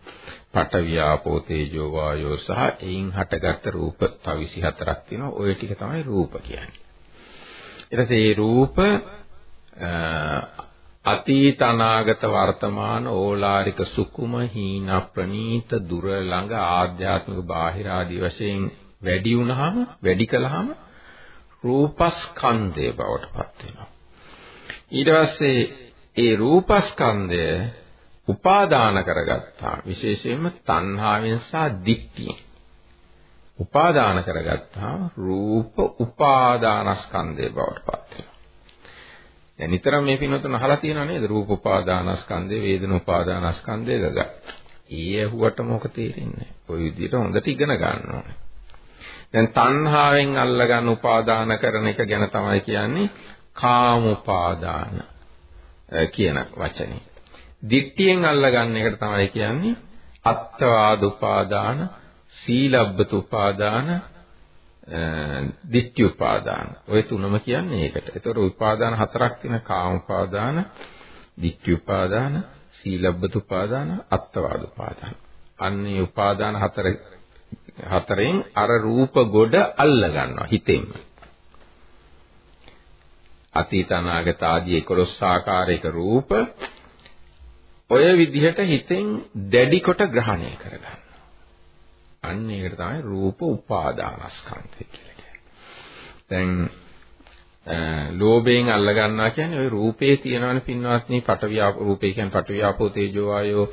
Speaker 2: පඨ වියාපෝ තේජෝ වායෝ සහ එයින් හටගත් රූප තව 24ක් තියෙනවා. ඔය ටික තමයි රූප කියන්නේ. ඊට පස්සේ මේ රූප අතීත අනාගත වර්තමාන ඕලාරික සුකුම හීන ප්‍රනීත දුර ළඟ ආධ්‍යාත්මික බාහිර ආදී වශයෙන් වැඩි වුණාම වැඩි කළාම රූපස්කන්ධය බවට පත් වෙනවා. ඊට පස්සේ ඒ රූපස්කන්ධය උපාදාන කරගත්තා. විශේෂයෙන්ම තණ්හාවෙන් සහ දික්තියෙන් උපාදාන කරගත්තා. රූප උපාදානස්කන්ධය බවට පත් වෙනවා. දැන් නිතරම මේ පින්වතුන් අහලා තියෙනව නේද? රූප උපාදානස්කන්ධය, වේදන උපාදානස්කන්ධය ගග. ඊයේ ඇහුවට මොක තේරෙන්නේ නැහැ. ওই විදිහට හොඳට ඉගෙන ගන්න ඕනේ. දැන් තණ්හාවෙන් අල්ලගන්න උපාදාන කරන එක ගැන තමයි කියන්නේ කාම උපාදාන කියන වචනේ. දිට්ඨියෙන් අල්ලගන්න එකට තමයි කියන්නේ අත්වාද උපාදාන, සීලබ්බත උපාදාන, ditthi උපාදාන. ওই තුනම කියන්නේ ඒකට. ඒතකොට උපාදාන හතරක් තියෙන කාම උපාදාන, ditthi උපාදාන, සීලබ්බත උපාදාන, අත්තවාද උපාදාන. අන්නේ උපාදාන හතර හතරෙන් අර රූප ගොඩ අල්ල ගන්නවා හිතෙන්ම. අතීත අනාගත ආදී 11 ආකාරයක රූප ඔය විදිහට හිතෙන් දැඩි කොට ග්‍රහණය කරගන්න. අන්න ඒකට තමයි රූප උපාදානස්කන්ධය කියලා කියන්නේ. දැන් ලෝභයෙන් අල්ල ගන්නවා කියන්නේ ওই රූපේ තියෙනවනේ පින්වත්නි පටවියා රූපේ කියන්නේ පටවියාපෝ තේජෝ ආයෝ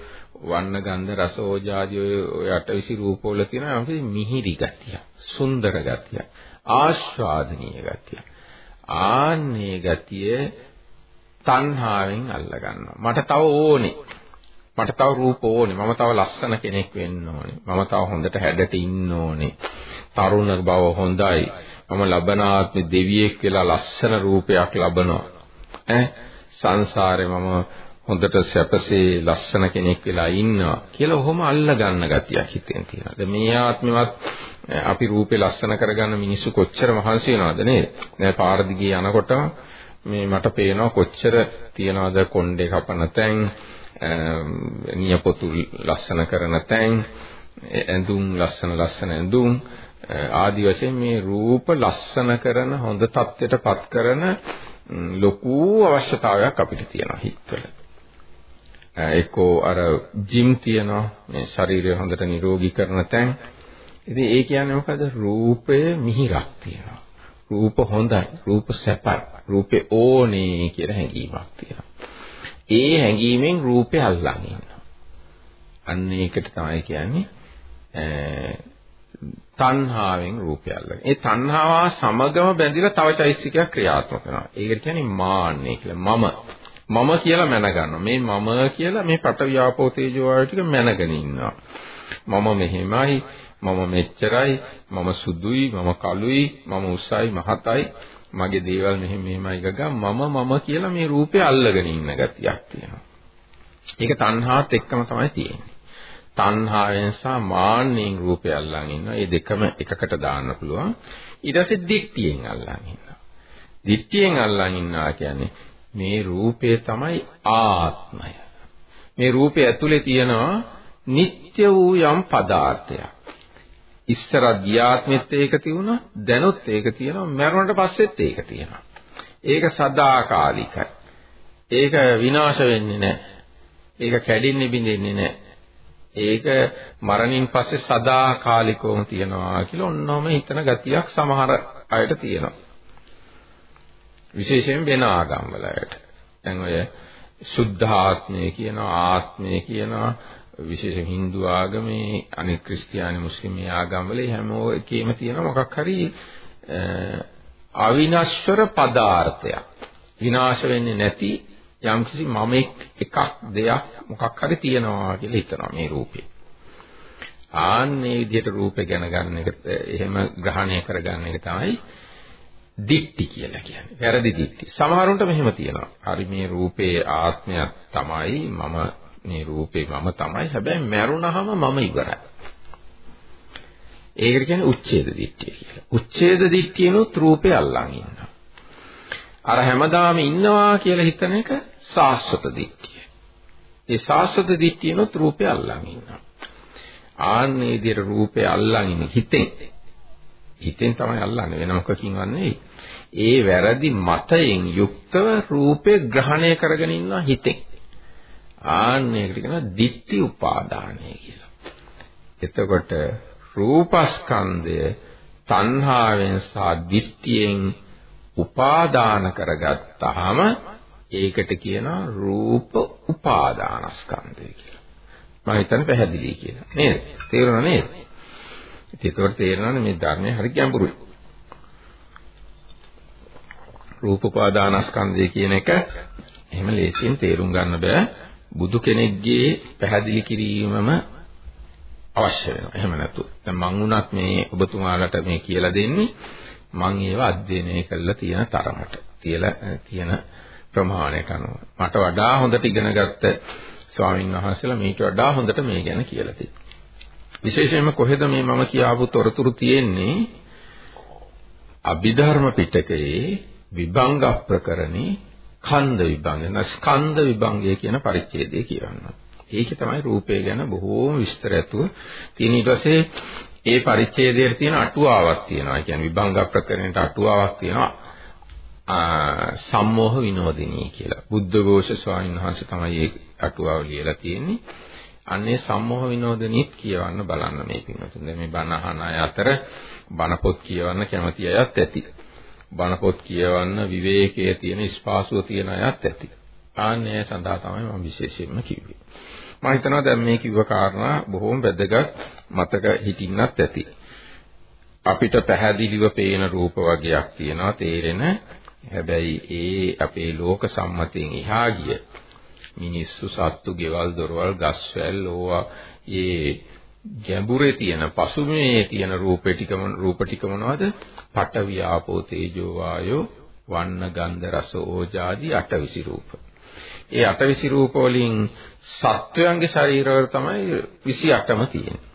Speaker 2: වන්න ගන්ධ රස ඕජාදී ඔය අටවිසි රූපවල තියෙනවා මිහිරි ගතිය, සුන්දර ගතිය, ආස්වාදනීය ගතිය. ආන්නේ ගතිය තණ්හාවෙන් අල්ල ගන්නවා. මට තව ඕනේ. මට තව රූප ඕනේ. මම තව ලස්සන කෙනෙක් වෙන්න ඕනේ. මම තව හොඳට හැඩට ඉන්න ඕනේ. තරුණ බව හොඳයි. මම ලබනාත්ම දෙවියෙක් කියලා ලස්සන රූපයක් ලබනවා. ඈ සංසාරේ මම හොඳට සැපසේ ලස්සන කෙනෙක් වෙලා ඉන්නවා කියලා ඔහොම අල්ල ගන්න ගතියක් හිතෙන් තියෙනවා. දැන් මේ ආත්මෙවත් අපි රූපේ ලස්සන කරගන්න මිනිස්සු කොච්චර මහන්සි වෙනවද නේද? දැන් පාර දිගේ යනකොට මේ මට පේනවා කොච්චර තියනවද කොණ්ඩේ කපන තැන් නියපොතු ලස්සන කරන තැන් ඇඳුම් ලස්සන ලස්සන ඇඳුම් ආදි වශයෙන් මේ රූප ලස්සන කරන හොඳ තත්ත්වයටපත් කරන ලොකු අවශ්‍යතාවයක් අපිට තියෙනවා හිතවල. එක්කෝ අර ජිම් තියනවා මේ ශරීරය හොඳට නිරෝගී කරන තැන්. ඉතින් ඒ කියන්නේ මොකද? රූපය මිහිරක් තියෙනවා. රූප හොඳයි, රූප සැපයි, රූපේ ඕනේ කියලා හැඟීමක් තියෙනවා. ඒ හැඟීමෙන් රූපේ අල්ලන් ඉන්නවා. අන්න ඒකට තමයි කියන්නේ තණ්හාවෙන් රූපය අල්ලගෙන. ඒ තණ්හාව සමගම බැඳිලා තව චෛසිකයක් ක්‍රියාත්මක වෙනවා. ඒකට කියන්නේ මාන්නේ කියලා. මම මම කියලා මැනගන්නවා. මේ මම කියලා මේ පඨවි ආපෝ තේජෝ වායු ටික මැනගෙන ඉන්නවා. මම මෙහෙමයි, මම මෙච්චරයි, මම සුදුයි, මම කළුයි, මම උසයි, මහතයි, මගේ දේවල් මෙහෙම මෙහෙමයි ගගා මම මම කියලා මේ රූපේ අල්ලගෙන ඉන්න ගතියක් තියෙනවා. ඒක තණ්හාත් එක්කම තමයි තියෙන්නේ. තණ්හාවෙන් සහ මාන්නෙන් රූපය අල්ලන් ඉන්නවා. මේ දෙකම එකකට දාන්න පුළුවන්. ඊට පස්සේ දික්තියෙන් අල්ලන් ඉන්නවා. දික්තියෙන් අල්ලන් ඉන්නවා කියන්නේ මේ රූපය තමයි ආත්මය. මේ රූපය ඇතුලේ තියෙනවා නিত্য වූ යම් පදාර්ථයක්. ඉස්සර ගියාත්මෙත් ඒක තියුණා දැනුත් ඒක තියෙනවා මරණයට පස්සෙත් ඒක තියෙනවා. ඒක සදාකාලිකයි. ඒක විනාශ වෙන්නේ නැහැ. ඒක කැඩෙන්නේ බිඳෙන්නේ නැහැ. ඒක මරණින් පස්සේ සදාකාලිකවම තියනවා කියලා ඔන්නෝම හිතන ගතියක් සමහර අයට තියෙනවා. විශේෂයෙන් වෙන ආගම්වලට. දැන් ඔය සුද්ධාත්මය කියනවා ආත්මය කියනවා විශේෂයෙන් Hindu ආගමේ අනිත් ක්‍රිස්තියානි මුස්ලිම් ආගම්වල හැමෝ එකේම තියෙන මොකක් හරි අවිනශ්වර පදාර්ථයක් විනාශ වෙන්නේ නැති යම්කිසි මම එකක් දෙයක් මොකක් හරි තියනවා කියලා හිතනවා මේ රූපේ. ආන්නේ විදිහට රූපේ ගැන ගන්න එක එහෙම ග්‍රහණය කරගන්න එක තමයි දික්ටි කියලා කියන්නේ. වැරදි දික්ටි. සමහරුන්ට මෙහෙම තියෙනවා. හරි මේ රූපේ ආත්මයක් තමයි මම මේ රූපේ මම තමයි. හැබැයි මැරුණහම මම ඉවරයි. ඒකට කියන්නේ උච්ඡේද දිට්ඨිය කියලා. උච්ඡේද දිට්ඨියනොත් රූපේ අල්ලන් ඉන්නවා. අර හැමදාම ඉන්නවා කියලා හිතන එක සාස්වත දිට්ඨිය. ඒ සාස්වත දිට්ඨියනොත් රූපේ අල්ලන් ඉන්නවා. ආන්නේ විදිහට රූපේ අල්ලන් ඉන්නේ හිතෙන්. හිතෙන් තමයි අල්ලන්නේ වෙන මොකකින් වන්නේ. ඒ වැරදි මතයෙන් යුක්තව රූපේ ග්‍රහණය කරගෙන ඉන්නවා හිතෙන්. ආන්නේකට කියනවා ditthi උපාදානය කියලා. එතකොට රූපස්කන්ධය තණ්හාවෙන් සහ ditthියෙන් උපාදාන කරගත්තාම ඒකට කියනවා රූප උපාදානස්කන්ධය කියලා. මම හිතන්නේ පැහැදිලි කියලා. නේද? තේරුණා නේද? ඒකවට තේරෙනවනේ මේ ධර්මයේ හරි ගැඹුරුයි. රූප උපාදානස්කන්ධය කියන එක එහෙම ලේසියෙන් තේරුම් ගන්න බෑ. බුදු කෙනෙක්ගේ පැහැදිලි කිරීමම අවශ්‍ය වෙනවා. එහෙම නැතු. දැන් මං උනත් මේ ඔබතුමාලට මේ කියලා දෙන්නේ මං ඒව අධ්‍යයනය කරලා තියෙන තරමට. තියලා තියෙන ප්‍රමාණයට අනුව. මට වඩා හොඳට ඉගෙන ගත්ත ස්වාමීන් වහන්සේලා මේට වඩා හොඳට මේ ගැන කියලා තියෙනවා. විශේෂයෙන්ම කොහෙද මේ මම කියාපු තොරතුරු තියෙන්නේ? අභිධර්ම පිටකයේ විභංග ප්‍රකරණේ ස්කන්ධ විභංගය න ස්කන්ධ විභංගය කියන පරිච්ඡේදය කියවනවා. ඒකේ තමයි රූපය ගැන බොහෝම විස්තර ඇතුව තියෙන ඊට පස්සේ ඒ පරිච්ඡේදයේ තියෙන අටුවාවක් තියෙනවා. ඒ කියන්නේ විභංග ප්‍රකරණයට අටුවාවක් තියෙනවා. සම්මෝහ විනෝදිනී කියලා. බුද්ධඝෝෂ ස්වාමීන් වහන්සේ තමයි ඒ අටුවාව ලියලා තියෙන්නේ. අන්නේ සම්මෝහ විනෝදනීත් කියවන්න බලන්න මේ පින්වතුන්. දැන් මේ බණ අහන අය අතර බණ පොත් කියවන්න කැමති අයත් ඇති. බණ පොත් කියවන්න විවේකයේ තියෙන ස්පාසුව තියෙන අයත් ඇති. ආන්නේ සඳහා තමයි මම විශේෂයෙන්ම කිව්වේ. මම හිතනවා දැන් මේ කිව්ව කාරණා බොහොම වැදගත් මතක හිටින්නත් ඇති. අපිට පැහැදිලිව පේන රූප වර්ගයක් තියෙනවා තේරෙන. හැබැයි ඒ අපේ ලෝක සම්මතයෙන් එහා ගිය මිනිස්සු සත්තු, ගෙවල්, දොරවල්, ගස්වැල් ඕවා ඒ ගැඹුරේ තියෙන පසුබිමේ තියෙන රූපේ ටිකම රූප ටික මොනවද? පඨවි ආපෝ තේජෝ වායෝ වන්න ගන්ධ රස ඕජාදී අටවිසි රූප. ඒ අටවිසි රූප වලින් සත්වයන්ගේ ශරීරවල තමයි 28ම තියෙන්නේ.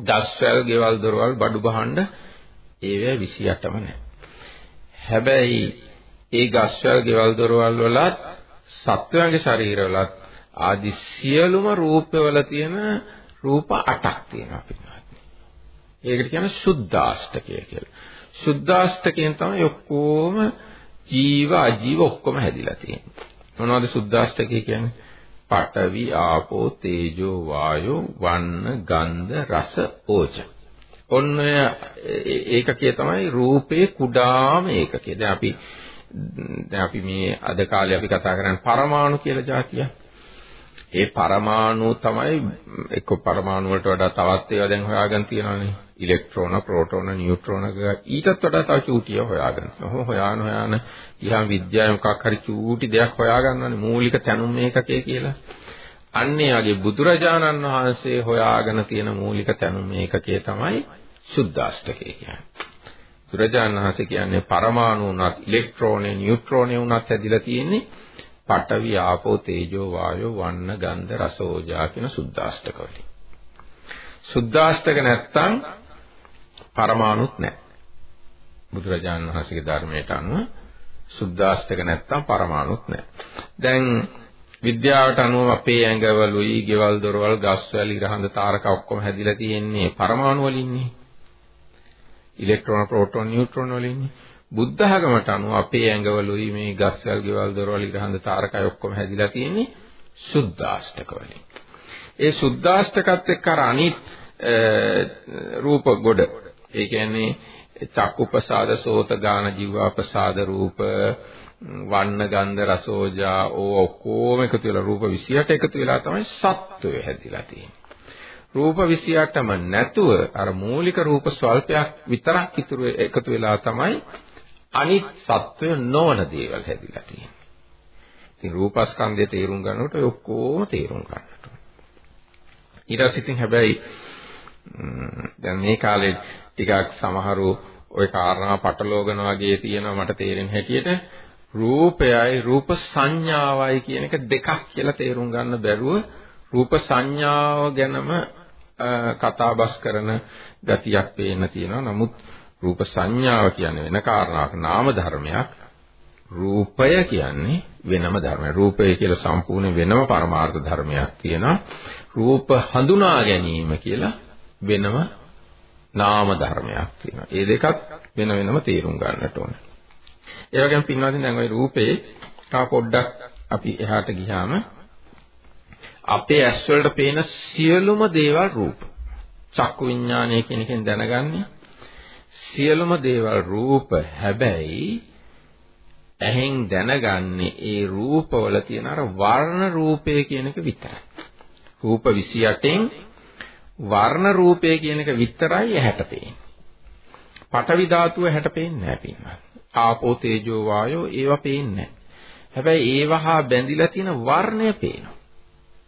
Speaker 2: දස්වැල්, ගෙවල්, දොරවල්, බඩු බහඬ ඒවැ 28ම නැහැ. හැබැයි ඒ ගස්වැල්, ගෙවල්, දොරවල් වලත් සත්වයන්ගේ ශරීරවලත් ආදි සියලුම රූපවල තියෙන රූප 8ක් තියෙනවා පිටුපත්. ඒකට කියන සුද්ධාෂ්ටකය කියලා. සුද්ධාෂ්ටකයෙන් තමයි ඔක්කොම ජීව අජීව ඔක්කොම හැදිලා තියෙන්නේ. මොනවද සුද්ධාෂ්ටකය කියන්නේ? පඨවි ආපෝ තේජෝ වායෝ වන්න ගන්ධ රස ඕජ. ඔන්න ඒකකයේ තමයි රූපේ කුඩාම ඒකකය. දැන් අපි දැන් අපි මේ අද කාලේ අපි කතා කරන්නේ පරමාණු කියලා જાතියක්. ඒ පරමාණු තමයි එක්ක පරමාණු වලට වඩා තවත් ඒවා දැන් හොයාගෙන තියෙනවානේ. ඉලෙක්ට්‍රෝන, ප්‍රෝටෝන, නියුට්‍රෝන ඊටත් වඩා තව චූටිය හොයාගන්න. ඔහොම හොයාන හොයාන ගියාම විද්‍යාවේ මොකක් හරි චූටි දෙයක් හොයාගන්නවනේ මූලික තැනුම් මේකකේ කියලා. අන්නේ වගේ බුදුරජාණන් වහන්සේ හොයාගෙන තියෙන මූලික තැනුම් මේකකේ තමයි සුද්දාෂ්ටකය කියන්නේ. බුදුරජාණන් වහන්සේ කියන්නේ පරමාණු උනත් ඉලෙක්ට්‍රෝනේ නියුට්‍රෝනේ උනත් ඇදිලා තියෙන්නේ පඨවි ආපෝ තේජෝ වායෝ වන්න ගන්ධ රස ඕජා කියන සුද්දාෂ්ටක වලින්. සුද්දාෂ්ටක නැත්තම් පරමාණුත් නැහැ. බුදුරජාණන් වහන්සේගේ ධර්මයට අනුව සුද්දාෂ්ටක නැත්තම් පරමාණුත් නැහැ. දැන් විද්‍යාවට අනුව අපේ ඇඟවලුයි, ගෙවල් දොරවල්, ගස්වැල්, ඉරහඳ තාරක ඔක්කොම හැදිලා තියෙන්නේ පරමාණු වලින්නේ. ඉලෙක්ට්‍රෝන, ප්‍රෝටෝන, නියුට්‍රෝන වලින්නේ. බුද්ධ ධර්මයට අනුව අපේ ඇඟවලුයි මේ ගස්වැල්, ගෙවල් දොරවල්, ඉරහඳ තාරකයි ඔක්කොම හැදිලා තියෙන්නේ සුද්දාෂ්ටක වලින්. ඒ සුද්දාෂ්ටකත් එක්ක අර අනිත් රූප ගොඩ. ඒ කියන්නේ චක්කුපසාද සෝත ගාන ජීවාපසාද රූප වන්න ගන්ධ රසෝජා ඕ ඔක්කොම එකතු වෙලා රූප 28 එකතු වෙලා තමයි සත්වය හැදිලා තියෙන්නේ. රූප 28ම නැතුව අර මූලික රූප ස්වල්පයක් විතරක් ඉතුරු එකතු වෙලා තමයි අනිත් සත්වය නොවන දේවල් හැදිලා තියෙන්නේ. ඉතින් රූපස්කන්ධය තේරුම් ගන්නකොට ඔය ඔක්කොම තේරුම් ගන්නට ඕනේ. ඊට පස්සේ ඉතින් හැබැයි දැන් මේ කාලේ ටිකක් සමහරු ওই කාරණා පටලෝගන වගේ තියෙනවා මට තේරෙන හැටියට රූපයයි රූප සංඥාවයි කියන එක දෙකක් කියලා තේරුම් ගන්න බැරුව රූප සංඥාව ගැනම කතාබස් කරන ගතියක් පේන්න තියෙනවා. නමුත් රූප සංඥාව කියන්නේ වෙන කාරණාවක් නාම ධර්මයක්. රූපය කියන්නේ වෙනම ධර්මයක්. රූපය කියලා සම්පූර්ණ වෙනම පරමාර්ථ ධර්මයක් තියෙනවා. රූප හඳුනා ගැනීම කියලා වෙනම නාම ධර්මයක් තියෙනවා. ඒ දෙකත් වෙන වෙනම තේරුම් ගන්නට ඕනේ. ඒ වගේම පින්වත්නි දැන් ওই රූපේ තා පොඩ්ඩක් අපි එහාට ගියාම අපේ ඇස් වලට පේන සියලුම දේවල් රූප. චක්කු විඥානය කියන එකෙන් දැනගන්නේ සියලුම දේවල් රූප හැබැයි ඇහෙන් දැනගන්නේ ඒ රූපවල තියෙන අර වර්ණ රූපය කියන එක විතරයි. රූප 28න් වර්ණ රූපය කියන එක විතරයි ඇහැට පේන්නේ. පඨවි ධාතුව ඇහැට පේන්නේ නැහැ පින්වත්. ආපෝ තේජෝ වායෝ ඒවා පේන්නේ හැබැයි ඒවා හා බැඳිලා තියෙන වර්ණය පේනවා.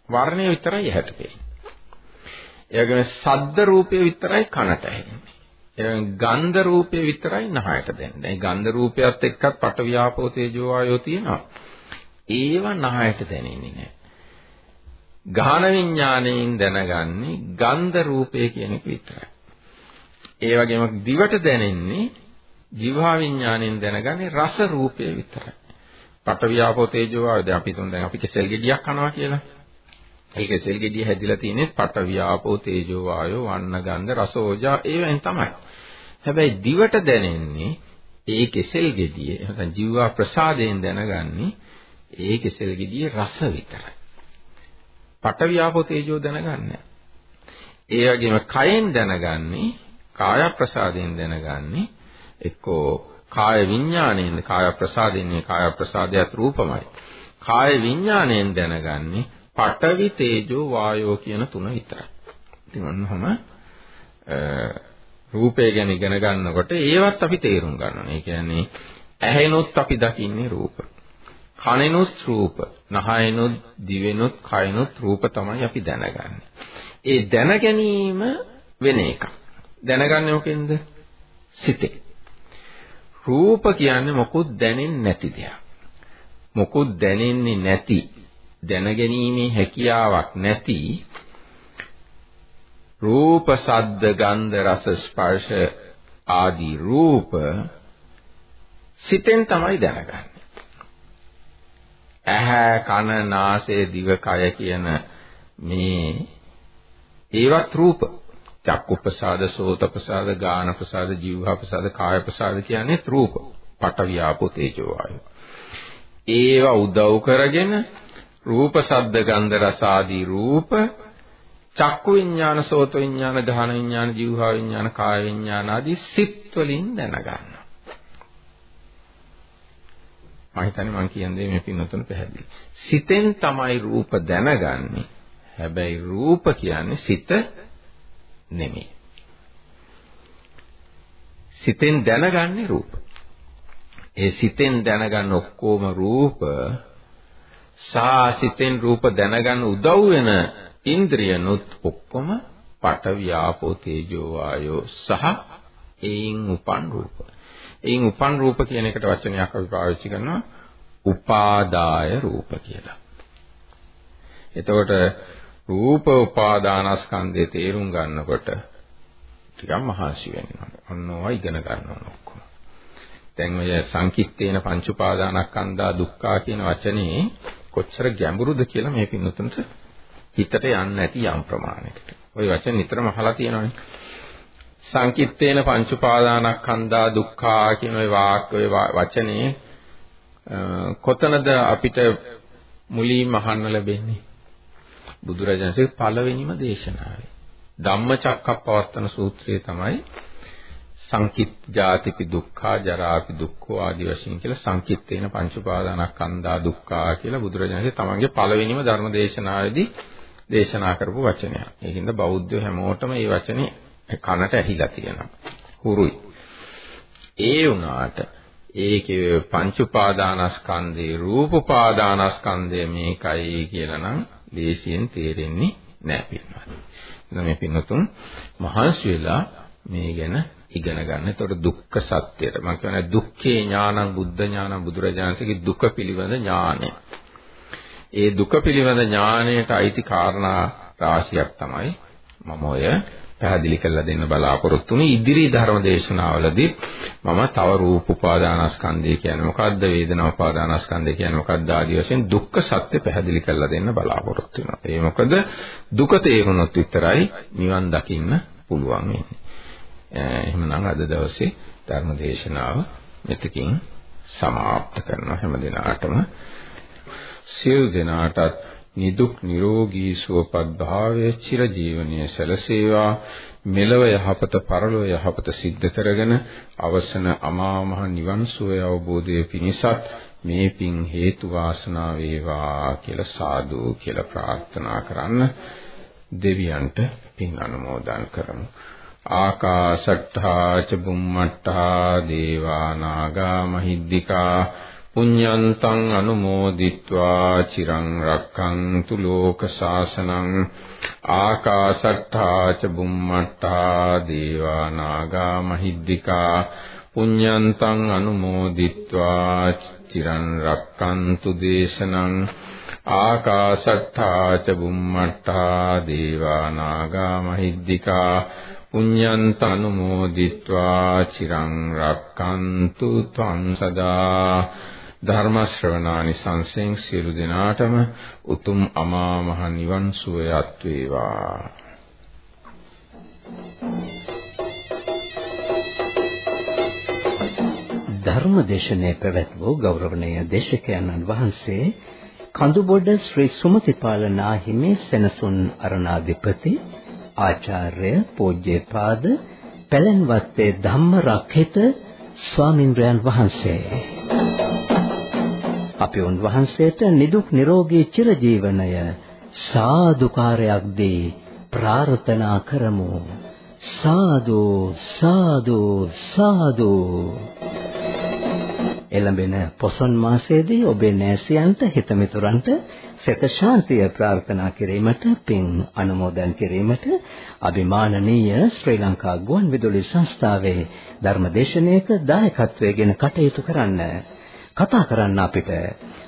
Speaker 2: වර්ණය විතරයි ඇහැට පේන්නේ. ඒ වගේම සද්ද රූපය විතරයි කනට ඇහෙන්නේ. ඒ වගේම ගන්ධ රූපය විතරයි නහයට දැනෙන්නේ. දැන් ගන්ධ රූපයත් එක්කත් පඨවි ආපෝ තේජෝ වායෝ තියෙනවා. ඒවා නහයට දැනෙන්නේ නැහැ. ගාහන විඥාණයෙන් දැනගන්නේ ගන්ධ රූපය කියන එක විතරයි. ඒ වගේම දිවට දැනෙන්නේ ජීවා විඥාණයෙන් දැනගන්නේ රස රූපය විතරයි. පටවියාපෝ තේජෝ වායෝ දැන් අපි තුන් දැන් අපි කෙසෙල් ගෙඩියක් කනවා කියලා. ඒ කෙසෙල් ගෙඩිය හැදිලා තියෙන්නේ පටවියාපෝ තේජෝ වායෝ වන්න ගන්ධ රස ඕජා ඒවෙන් තමයි. හැබැයි දිවට දැනෙන්නේ ඒ කෙසෙල් ගෙඩිය නැත්නම් ජීවා ප්‍රසාදයෙන් දැනගන්නේ ඒ කෙසෙල් ගෙඩියේ රස විතරයි. පටවියාපෝ තේජෝ දැනගන්නේ. ඒ වගේම කයෙන් දැනගන්නේ කාය ප්‍රසාදයෙන් දැනගන්නේ එක්කෝ කාය විඥාණයෙන් කාය ප්‍රසාදින්නේ කාය ප්‍රසාදයට රූපමයි. කාය විඥාණයෙන් දැනගන්නේ පඨවි තේජෝ වායෝ කියන තුන විතරයි. ඉතින් ඔන්නෝම රූපය ගැන ඉගෙන ගන්නකොට ඒවත් අපි තේරුම් ගන්න ඕනේ. ඒ කියන්නේ ඇහෙනොත් අපි දකින්නේ රූප. කනෙනුත් රූප, නහයනුත්, දිවෙනුත්, කයනුත් රූප තමයි අපි දැනගන්නේ. ඒ දැන ගැනීම වෙන එකක්. දැනගන්නේ මොකෙන්ද? සිතේ. රූප කියන්නේ මොකුත් දැනෙන්නේ නැති දෙයක්. මොකුත් දැනෙන්නේ නැති දැනගැනීමේ හැකියාවක් නැති රූප සද්ද ගන්ධ රස ස්පර්ශ ආදී රූප සිතෙන් තමයි දැනගන්නේ. ඇහැ කන නාසය දිව කය කියන මේ ඒවත් රූප චක්කු ප්‍රසාද, සෝත ප්‍රසාද, ගාන ප්‍රසාද, ජීවහා ප්‍රසාද, කාය ප්‍රසාද කියන්නේ රූප. පඨවි ආපෝ තේජෝ වායෝ. ඒවා උදව් කරගෙන රූප, ශබ්ද, ගන්ධ, රස ආදී රූප චක්කු විඥාන, සෝත විඥාන, ගාන විඥාන, ජීවහා විඥාන, කාය විඥාන ආදී සිත් වලින් දැනගන්නවා. මම හිතන්නේ මම කියන්නේ මේ පින්නතුන් පැහැදිලි. සිතෙන් තමයි රූප දැනගන්නේ. හැබැයි රූප කියන්නේ සිත නෙමෙයි. සිතෙන් දැනගන්නේ රූප. ඒ සිතෙන් දැනගන්න ඔක්කොම රූප සා සිතෙන් රූප දැනගන්න උදව් වෙන ඉන්ද්‍රියනුත් ඔක්කොම පට ව්‍යාපෝ තේජෝ වායෝ සහ ඒයින් උපන් රූප. ඒයින් උපන් රූප කියන එකට වචනයක් අපි පාවිච්චි කරනවා උපාදාය රූප කියලා. එතකොට රූප උපාදානස්කන්ධය තේරුම් ගන්නකොට ටිකක් මහන්සි වෙන්න ඕනේ. ඔන්නෝවා ඉගෙන ගන්න ඕන ඔක්කොම. දැන් ඔය සංකිට්ඨේන පංච උපාදානස්කන්ධා දුක්ඛා කියන වචනේ කොච්චර ගැඹුරුද කියලා මේ පින්නතුන්ට හිතට යන්නේ නැති යම් ප්‍රමාණයකට. ওই වචන නිතරම අහලා තියෙනවානේ. සංකිට්ඨේන පංච උපාදානස්කන්ධා දුක්ඛා කියන ওই වාක්‍ය ওই වචනේ කොතනද අපිට මුලින්ම අහන්න ලැබෙන්නේ? බුදුරජාණන්සේ පළවෙනිම දේශනාවේ. ධම්මචක්කප්පවත්තන සූත්‍රයේ තමයි සංකිත් ජාතිපි දුක්ඛා ජරාපි දුක්ඛෝ ආදි වශයෙන් කියලා සංකිට්තේන පංච උපාදානස්කන්ධා දුක්ඛා කියලා බුදුරජාණන්සේ තමන්ගේ පළවෙනිම ධර්ම දේශනාවේදී දේශනා කරපු වචනයක්. ඒකින්ද බෞද්ධයෝ හැමෝටම මේ වචනේ කනට ඇහිලා තියෙනවා. හුරුයි. ඒ වුණාට ඒකේ පංච උපාදානස්කන්ධේ රූප උපාදානස්කන්ධය මේකයි කියලා නම් දේශයෙන් තේරෙන්නේ නැහැ පින්වත්. එහෙනම් මේ පින්නතුන් මහන්සි වෙලා මේ ගැන ඉගෙන ගන්න. ඒතකොට දුක්ඛ සත්‍යයට මම කියන්නේ දුක්ඛේ ඥානං බුද්ධ ඥානං බුදුරජාණන්සේගේ දුක පිළිබඳ ඥානය. ඒ දුක පිළිබඳ ඥානයට අයිති කාරණා රාශියක් තමයි මම ඔය පැහැදිලි කරලා දෙන්න බලාපොරොත්තු වුණේ ඉදිරි ධර්ම දේශනාවලදී මම තව රූප උපාදානස්කන්ධය කියන්නේ මොකද්ද වේදනා උපාදානස්කන්ධය කියන්නේ මොකද්ද ආදී වශයෙන් දුක්ඛ සත්‍ය පැහැදිලි කරලා දෙන්න බලාපොරොත්තු වෙනවා. ඒ මොකද දුක තේරුණොත් විතරයි නිවන් දකින්න පුළුවන් වෙන්නේ. එහෙමනම් අද දවසේ ධර්ම දේශනාව මෙතකින් සමාප්ත කරනවා හැම දිනාටම සියලු දෙනාටත් නිදුක් නිරෝගී සුවපත් භාවයේ චිරජීවනයේ සැලසේවා. මෙලව යහපත පරලොව යහපත සිද්ධ කරගෙන අවසන අමා මහ නිවන් සුවය අවබෝධයේ පිණිසත් මේ පින් හේතු වාසනා වේවා කියලා සාදු කියලා ප්‍රාර්ථනා කරන්න දෙවියන්ට පින් අනුමෝදන් කරමු. ආකාශට්ඨා ච බුම්මට්ඨා දේවා නාග මහිද්దికා පුඤ්ඤන්තං අනුමෝදිත්වා චිරං රක්ඛන්තු ලෝක සාසනං ආකාශට්ඨා ච බුම්මට්ඨා දේවා නාග මහිද්దికා පුඤ්ඤන්තං අනුමෝදිත්වා චිරං රක්ඛන්තු දේශනං ආකාශට්ඨා ච බුම්මට්ඨා දේවා නාග මහිද්దికා පුඤ්ඤන්තනුමෝදිත්වා චිරං රක්칸තු ත්වං සදා ධර්ම ශ්‍රවණානි සංසෙන් සියලු දෙනාටම උතුම් අමා මහ නිවන් සුවයත් වේවා.
Speaker 1: ධර්මදේශනයේ පැවැත් වූ ගෞරවනීය දේශකයන්න් වහන්සේ කඳුබොඩ ශ්‍රී සුමතිපාල නාහිමේ සෙනසුන් අරණාධිපති ආචාර්ය පූජ්‍යපාද පැලෙන්වත්තේ ධම්මරක්හිත ස්වාමින්ද්‍රයන් වහන්සේ. අපි උන්වහන්සේට නිදුක් නිරෝගී චිරජීවනය සාදුකාරයක් දී ප්‍රාර්ථනා කරමු. සාදු සාදු සාදු. එළඹෙන පොසොන් මාසයේදී ඔබේ නෑසියන්ට හිතමිතුරන්ට සෙත ශාන්තිය ප්‍රාර්ථනා කිරීමට පින් අනුමෝදන් කිරීමට අභිමානනීය ශ්‍රී ලංකා ගුවන්විදුලි සංස්ථාවේ ධර්මදේශනයක දායකත්වයෙන් කටයුතු කරන්න කතා කරන්න අපිට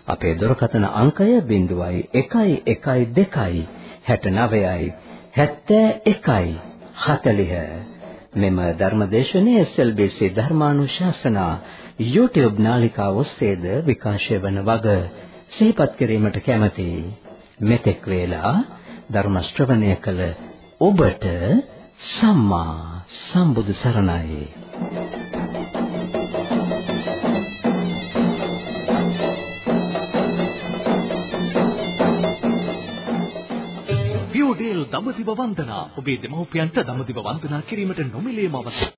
Speaker 1: අපේ දුරකථන අංකය 0112 69යි 71යි 40 මෙම ධර්මදේශනයේ SLBC ධර්මානුශාසනා YouTube නාලිකාව ඔස්සේද විකාශය වන වග සිහිපත් කිරීමට කැමැතියි. මෙතෙක් වේලා ධර්ම ශ්‍රවණය කළ ඔබට සම්මා සම්බුදු සරණයි.
Speaker 3: පියෝඩේල් දඹදිව වන්දනා. ඔබේ දෙමව්පියන්ට දඹදිව වන්දනා කිරීමට නොමිලේම අවසර